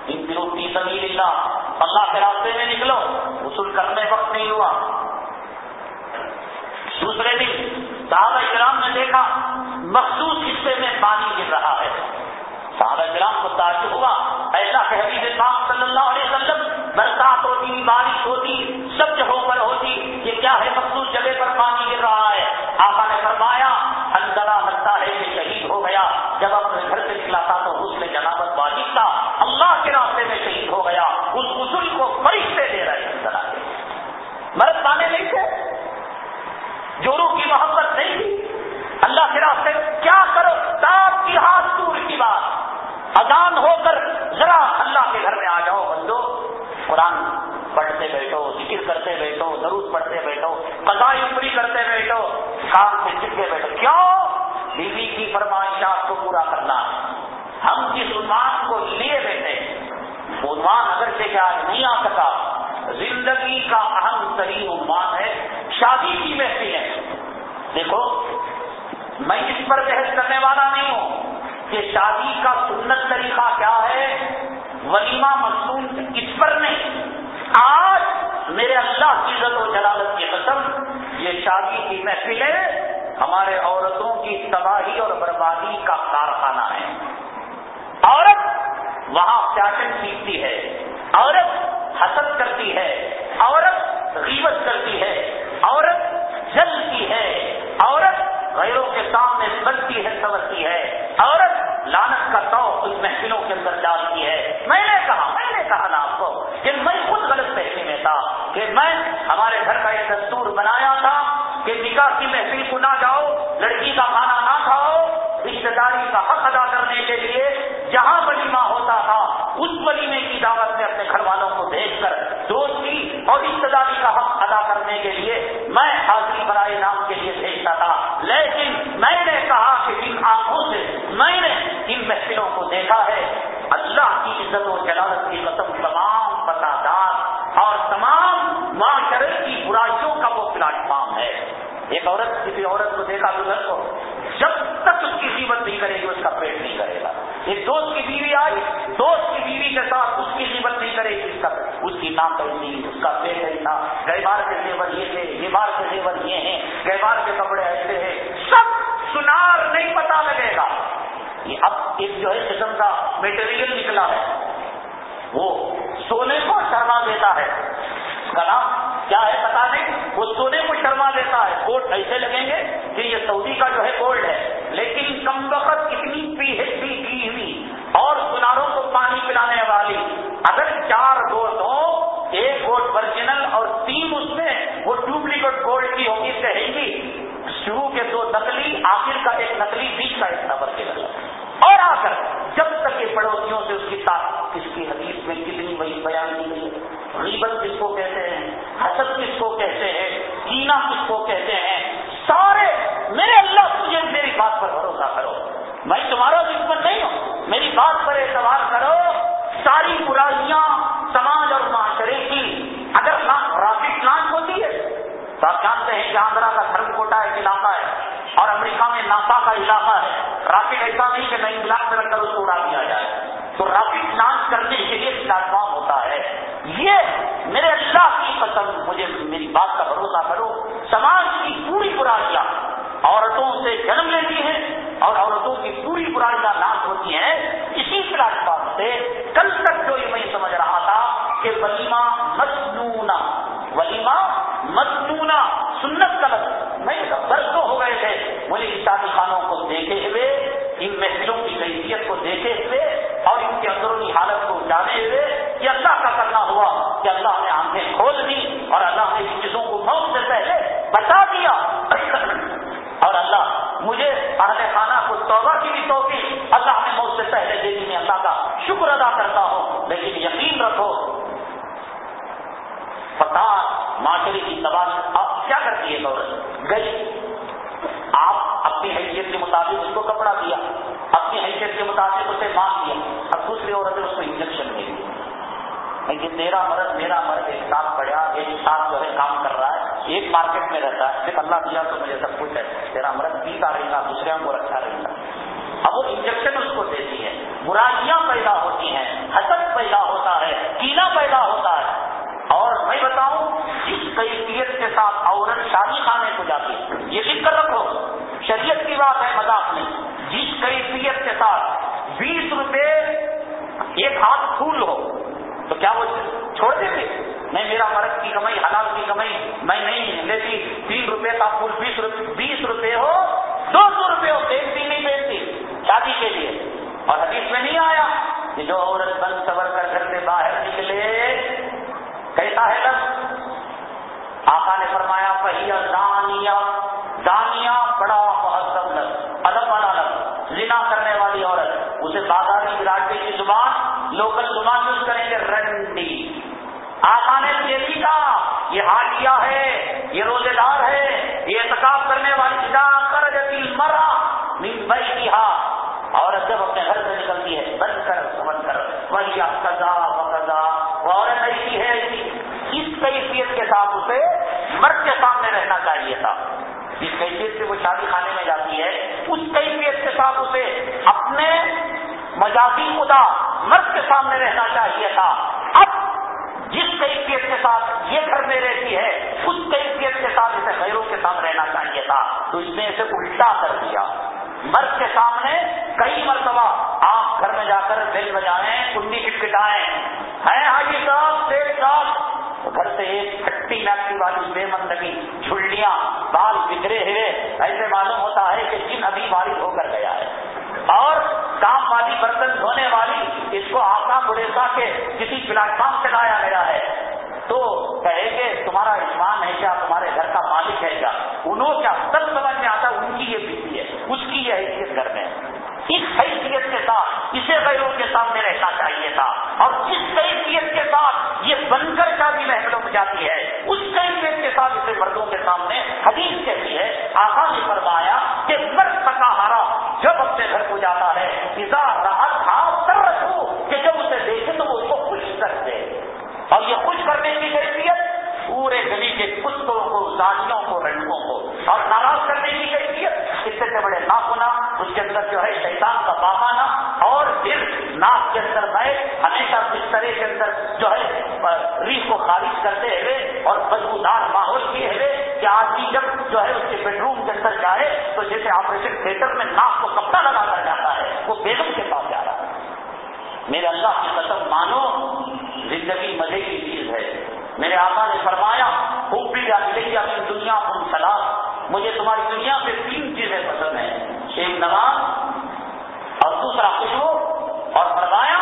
A: ان دنوں کی سبھی اللہ اللہ کے راستے میں نکلو۔ وصول کرنے وقت نہیں ہوا۔ دوسرے دن صحابہ کرام نے دیکھا، مخصوص حصے میں پانی گر رہا ہے۔ صحابہ کرام کو تعجب ہوا۔ ایسا کہ حبیب پاک صلی اللہ علیہ وسلم برسات ہوتی، بارش ہوتی سب جگہوں پر ہوتی، یہ کیا ہے مخصوص جگہ پر پانی گر رہا ہے؟ آقا نے فرمایا اندرا لگتا ہے کہ شہید ہو گیا۔ جب اپنے گھر سے نکلا تھا تو اس میں جنابت واجب تھا۔ اللہ کے راستے میں شہید ہو گیا۔ اس غسل کو فرشتے دے رہے ہیں۔ طرح کے مرد پانے نہیں تھے۔ جورو کی محبت نہیں تھی۔ اللہ کے راستے کیا کرو؟ تاپ کی ہاتھ دور کی بات۔ اذان ہو کر ذرا اللہ کے گھر میں آ جاؤ بندو۔ قرآن پڑھتے بیٹھو، ذکر کرتے بیٹھو ضرور پڑھتے بیٹھو قضائی عمری کرتے بیٹھو کام سے چپکے بیٹھو۔ کیوں؟ بیوی کی فرمائشات کو پورا کرنا۔ ہم جس عنوان کو لیے بیٹھے، عنوان اگر سے کیا نہیں آ سکا، زندگی کا اہم ترین عنوان ہے، شادی کی محفل ہے۔ دیکھو، میں اس پر بحث کرنے والا نہیں ہوں کہ شادی کا سنت طریقہ کیا ہے، ولیمہ مصنون اس پر نہیں۔ آج میرے اللہ کی عزت و جلالت کی قسم، یہ شادی کی محفلیں ہمارے عورتوں کی تباہی اور بربادی کا کارخانہ ہے۔ عورت وہاں فیشن سیکھتی ہے۔ عورت حسد کرتی ہے۔ عورت غیبت کرتی ہے۔ عورت جلتی ہے۔ عورت غیروں کے سامنے بنتی ہے، سمجھتی ہے۔ عورت لانت کا تو اس محفلوں کے اندر ڈالتی ہے۔ میں نے کہا، میں نے کہا نا آپ کو کہ میں خود غلط فہمی میں تھا کہ میں ہمارے گھر کا ایک دستور بنایا تھا۔ کہ نکاح کی محفل کو نہ جاؤ، لڑکی کا کھانا نہ کھاؤ رشتے داری کا حق ادا کرنے کے لیے جہاں ولیمہ ہوتا تھا، اس ولیمے کی دعوت میں اپنے گھر والوں کو دیکھ کر دوستی اور رشتے داری کا حق ادا کرنے کے لیے میں حاضری برائے نام کے لیے بھیجتا تھا۔ لیکن میں نے کہا کہ جن آنکھوں سے میں نے ان محفلوں کو دیکھا ہے۔ اللہ کی عزت و جلالت کی قسم تمام فسادات اور تمام معاشرے کی برائیوں کا وہ پلیٹ فارم ہے ایک عورت، کسی عورت کو دیکھا گھر کو جب تک اس کی قیمت نہیں کرے گی، اس کا پیٹ نہیں کرے گا۔ ایک دوست کی بیوی آئی، دوست کی بیوی کے ساتھ اس کی قیمت نہیں کرے گی، اس کا اس کی نام کیسی اس کا پیٹ ایسا گہوار کے زیور یہ تھے گیوار کے زیور یہ ہیں۔ گہوار کے کپڑے ایسے ہیں، سب سنار نہیں پتا لگے گا۔ یہ اب ایک جو ہے، قسم کا میٹیریل نکلا ہے۔ وہ سونے کو شرما دیتا ہے۔ کا نام کیا ہے بتا دیں وہ سونے کو شرما دیتا ہے۔ کوٹ ایسے لگیں گے کہ یہ سعودی کا جو ہے گولڈ ہے۔ لیکن کم وقت کتنی پی ایچ ڈی کی ہوئی اور سناروں کو پانی پلانے والی۔ اگر چار گوٹ ہوں، ایک گوٹ ورجنل اور تین اس میں وہ ڈپلیکیٹ گولڈ کی ہوگی کہیں گی شروع کے دو نقلی، آخر کا ایک نقلی بیچ کا ایک نمبر کے اور آ کر جب تک یہ پڑوسیوں سے اس کی اس کی حدیث میں کتنی وہی بیان کی گئی غیبت کس کو کہتے ہیں حسد کس کو کہتے ہیں کینا کس کو کہتے ہیں سارے میرے اللہ تجھے میری بات پر بھروسہ کرو میں تمہارا دشمن نہیں ہوں میری بات پر اعتبار کرو ساری برائیاں سماج اور معاشرے کی اگر راکٹ لانچ ہوتی ہے تو آپ جانتے ہیں کہ آندرا کا دھرم کوٹا ایک علاقہ ہے اور امریکہ میں ناسا کا علاقہ ہے راکٹ ایسا نہیں کہ نئی بلاک سے رکھ کر اس کو اڑا دیا جائے تو راکٹ لانچ کرنے کے لیے پلیٹ فارم ہوتا ہے یہ میرے اللہ کی پسند مجھے میری بات کا بھروسہ کرو سماج کی پوری برائیاں عورتوں سے جنم لیتی ہیں اور عورتوں کی پوری برائیاں ناش ہوتی ہیں اسی پلیٹ فارم سے کل تک جو یہ میں سمجھ رہا تھا کہ ولیمہ مصنون ولیمہ مصنون سنت کا لفظ میں برسوں ہو گئے تھے مجھے شادی خانوں کو دیکھے ہوئے ان محفلوں کی کیفیت کو دیکھے ہوئے اور ان کے اندرونی حالت کو جانے ہوئے کہ اللہ کا کرنا ہوا کہ اللہ نے آنکھیں کھول دی اور اللہ نے ان چیزوں کو موت سے پہلے بتا دیا اور اللہ مجھے اہل خانہ کو توبہ کی بھی توقع اللہ نے موت سے پہلے دے دی میں اللہ کا شکر ادا کرتا ہوں لیکن یقین رکھو پتا معاشرے کی تباہی آپ کیا کرتی ہے عورت گئی آپ اپنی حیثیت کے مطابق اس کو کپڑا دیا اپنی حیثیت کے مطابق اسے مانگ دیا اب دوسری عورت نے اس کو انجیکشن دے دیا لیکن تیرا مرد میرا مرد ایک ساتھ پڑھا ایک ساتھ جو ہے کام کر رہا ہے، ایک مارکیٹ میں رہتا ہے، صرف اللہ دیا تو مجھے سب کچھ ہے۔ تیرا مرد پیتا رہے گا دوسرے کو رکھا رہے گا اب وہ انجیکشن اس کو دیتی ہے۔ برائیاں پیدا ہوتی ہیں، حسد پیدا ہوتا ہے کینا پیدا ہوتا ہے۔ اور میں بتاؤں، جس کیفیت کے ساتھ عورت شادی خانے کو جاتی ہے، یہ لکھ کر رکھو، شریعت کی بات ہے مذاق میں۔ جس کیفیت کے ساتھ بیس روپے ایک ہاتھ پھول ہو تو کیا وہ چھوڑ دیتے نہیں، میرا مرد کی کمائی حلال کی کمائی میں نہیں لیتی۔ تین روپے کا پھول، بیس روپے بیس روپے ہو، دو سو روپے ہو بیچتی نہیں بیچتی شادی کے لیے۔ اور حدیث میں نہیں آیا کہ جو عورت بند سور کر گھر سے باہر نکلے کیسا ہے لفظ آقا نے فرمایا پہیا دانیا دانیا بڑا مہذب لفظ ادب والا لفظ زنا کرنے والی عورت اسے بازاری براٹے کی زبان لوکل زبان یوز کریں گے رنڈی آقا نے تیزی کا یہ حالیہ ہے یہ روزے دار ہے یہ احتکاب کرنے والی جدا کر جتی مرا ممبئی کی ہا عورت جب اپنے گھر سے نکلتی ہے بند کر سمجھ کر وہی قزا بقضا وہ عورت ایسی ہے ایسی اس کیفیت کے ساتھ اسے مرد کے سامنے رہنا چاہیے تھا۔ جس کیفیت سے وہ شادی خانے میں جاتی ہے، اس کیفیت کے ساتھ اسے اپنے مجازی خدا مرد کے سامنے رہنا چاہیے تھا۔ اب جس کیفیت کے ساتھ یہ گھر میں رہتی ہے، اس کیفیت کے ساتھ اسے غیروں کے ساتھ رہنا چاہیے تھا۔ تو اس نے اسے الٹا کر دیا۔ مرد کے سامنے کئی مرتبہ آپ گھر میں جا کر بیل بجائیں کنڈی کٹکٹائیں۔ ہیں حاجی صاحب شیخ صاحب گھر سے ایک کھٹی ناٹی والی بے مندگی جھلیاں بال بگڑے ہوئے، ایسے معلوم ہوتا ہے کہ جن ابھی بارش ہو کر گیا ہے۔ اور کام والی برتن دھونے والی، اس کو آسا گڑیسا کے کسی پلیٹ فارم سے لایا گیا ہے۔ تو کہے کہ تمہارا ایمان ہے کیا؟ تمہارے گھر کا مالک ہے کیا؟ انہوں کیا سب سمجھ میں آتا ان کی یہ بیوی ہے، اس کی یہ حیثیت گھر میں اس حیثیت کے ساتھ اسے غیروں کے سامنے رہنا چاہیے تھا۔ اور جس حیثیت کے ساتھ یہ بن کر شادی محفلوں میں جاتی ہے۔ اس حیثیت کے ساتھ اسے مردوں کے سامنے حدیث کہتی ہے۔ آسان نے فرمایا کہ مرد تھکا ہارا جب اپنے گھر کو جاتا ہے رہا تھا رکھو کہ جب اسے دیکھے تو وہ اس کو خوش کر دے۔ اور یہ خوش کرنے کی حیثیت پورے گلی کے کتوں کو زانیوں کو، رنگوں کو اور ناراض کرنے کی سے بڑے ناپ ہونا، اس کے اندر جو ہے شیطان کا پاپانا اور پھر ناک کے اندر بیٹھ ہمیشہ بسترے کے اندر جو ہے ریف کو خارج کرتے ہوئے اور بدبودار ماحول کیے ہوئے کہ آدمی جب جو ہے اس کے بیڈ روم کے اندر جائے، تو جیسے آپریشن تھیٹر میں ناک کو کپڑا لگا کر جاتا ہے، وہ بیگم کے پاس جا رہا ہے۔ میرے اللہ کی قسم، مانو، زندگی مزے کی چیز ہے۔ میرے آقا نے فرمایا خوب بھی اپنی دنیا کو سلام مجھے تمہاری دنیا پہ تین چیزیں پسند ہیں، ایک نماز اور دوسرا خوشبو اور فرمایا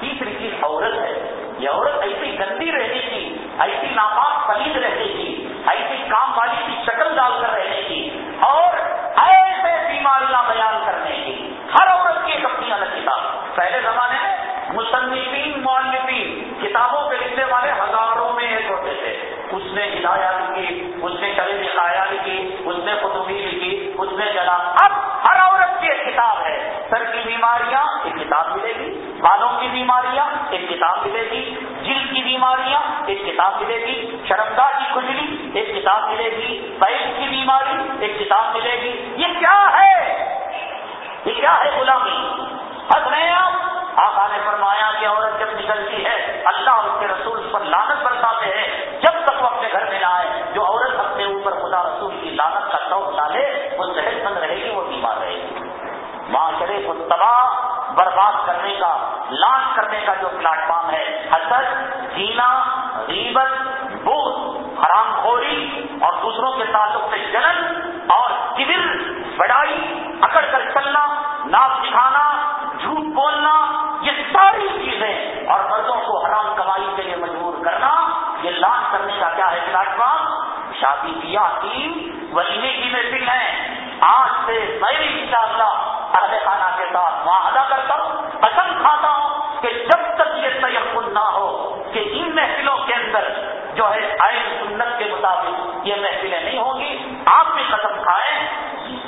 A: تیسری چیز عورت ہے۔ یہ عورت ایسی گندی رہنے کی، ایسی ناپاک پلیز رہنے کی، ایسی کام والی کی شکل ڈال کر رہنے کی اور ایسے بیماریاں بیان کرنے کی۔ ہر عورت کی ایک اپنی الگ کتاب۔ پہلے زمانے میں مصنفین مولفین کتابوں کے لکھنے والے ہزاروں میں ایک ہوتے تھے اس نے ہدایہ لکھی اس نے کبھی نکایا لکھی اس نے قطبی لکھی اس نے جلا اب ہر عورت کی ایک کتاب ہے۔ سر کی بیماریاں ایک کتاب ملے گی، بالوں کی بیماریاں ایک کتاب ملے گی جلد کی بیماریاں ایک کتاب ملے گی شرمدا کی کھجلی ایک کتاب ملے گی پیٹ کی بیماری ایک کتاب ملے گی۔ یہ کیا ہے؟ یہ کیا ہے غلامی؟ حد رہے آپ آقا نے فرمایا کہ عورت جب نکلتی ہے، اللہ اور اس کے رسول پر لانت برساتے ہیں۔ جب تک وہ اپنے گھر میں نہ آئے، جو عورت اپنے اوپر خدا رسول کی لانت کا شوق ڈالے، وہ صحت مند رہے گی، وہ بیمار رہے گی۔ معاشرے کو تباہ، برباد کرنے کا لانچ کرنے کا جو پلیٹ فارم ہے، حسد جینا غیبت بوت حرام خوری اور دوسروں کے تعلق سے جنن اور کبر، بڑائی، اکڑ کر چلنا، ناپ دکھانا، جھوٹ بولنا یہ ساری چیزیں اور مردوں کو حرام کمائی کے لیے مجبور کرنا، یہ لانچ کرنے کا کیا ہے پلیٹ فارم شادی بیاہ کی، ولیمے کی محفل ہے۔ آج سے میں بھی ان شاء اللہ اہل خانہ کے ساتھ معاہدہ کرتا ہوں۔ پسند کھاتا ہوں کہ جب تک یہ تیقن نہ ہو کہ ان محفلوں کے اندر جو ہے آئین سنت کے مطابق یہ محفلیں نہیں ہوں گی، آپ بھی قسم کھائیں۔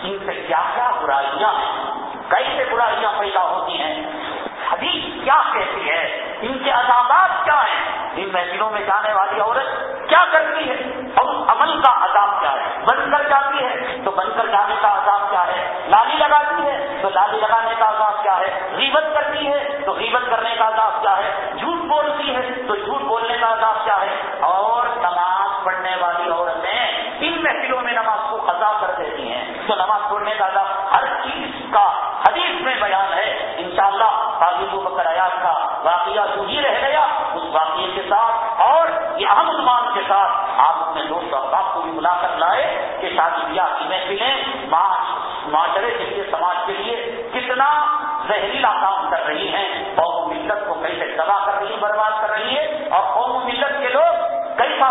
A: ان سے کیا کیا برائیاں ہیں؟ کیسے برائیاں پیدا ہوتی کیا کہتی ہے؟ ان کے عذابات کیا ہیں؟ ان محفلوں میں جانے والی عورت کیا کرتی ہے؟ اور عمل کا عذاب کیا ہے؟ بند کر جاتی ہے تو بند کر جانے کا عذاب کیا ہے؟ لالی لگاتی ہے تو لالی لگانے کا عذاب کیا ہے؟ غیبت کرتی ہے تو غیبت کرنے کا عذاب کیا ہے؟ جھوٹ بولتی ہے تو جھوٹ بولنے کا عذاب کیا ہے؟ اور نماز پڑھنے والی عورتیں ان محفلوں میں نماز کو قضا کر دیتی ہیں۔ تو نماز پڑھنے کا عذاب ہر چیز کا حدیث میں بیان ہے۔ انشاءاللہ شاء بکر کا واقعہ جو ہی رہ گیا، اس واقعے کے ساتھ اور یہ اہم عنوان کے ساتھ آپ اپنے دوست احباب کو بھی بلا کر لائے کہ شادی بیاہ کی محفلیں معاشرے کے لیے، سماج کے لیے کتنا زہریلا کام کر رہی ہیں۔ قوم و ملت کو کیسے تباہ کر رہی برباد کر رہی ہے اور قوم و ملت کے لوگ کیسا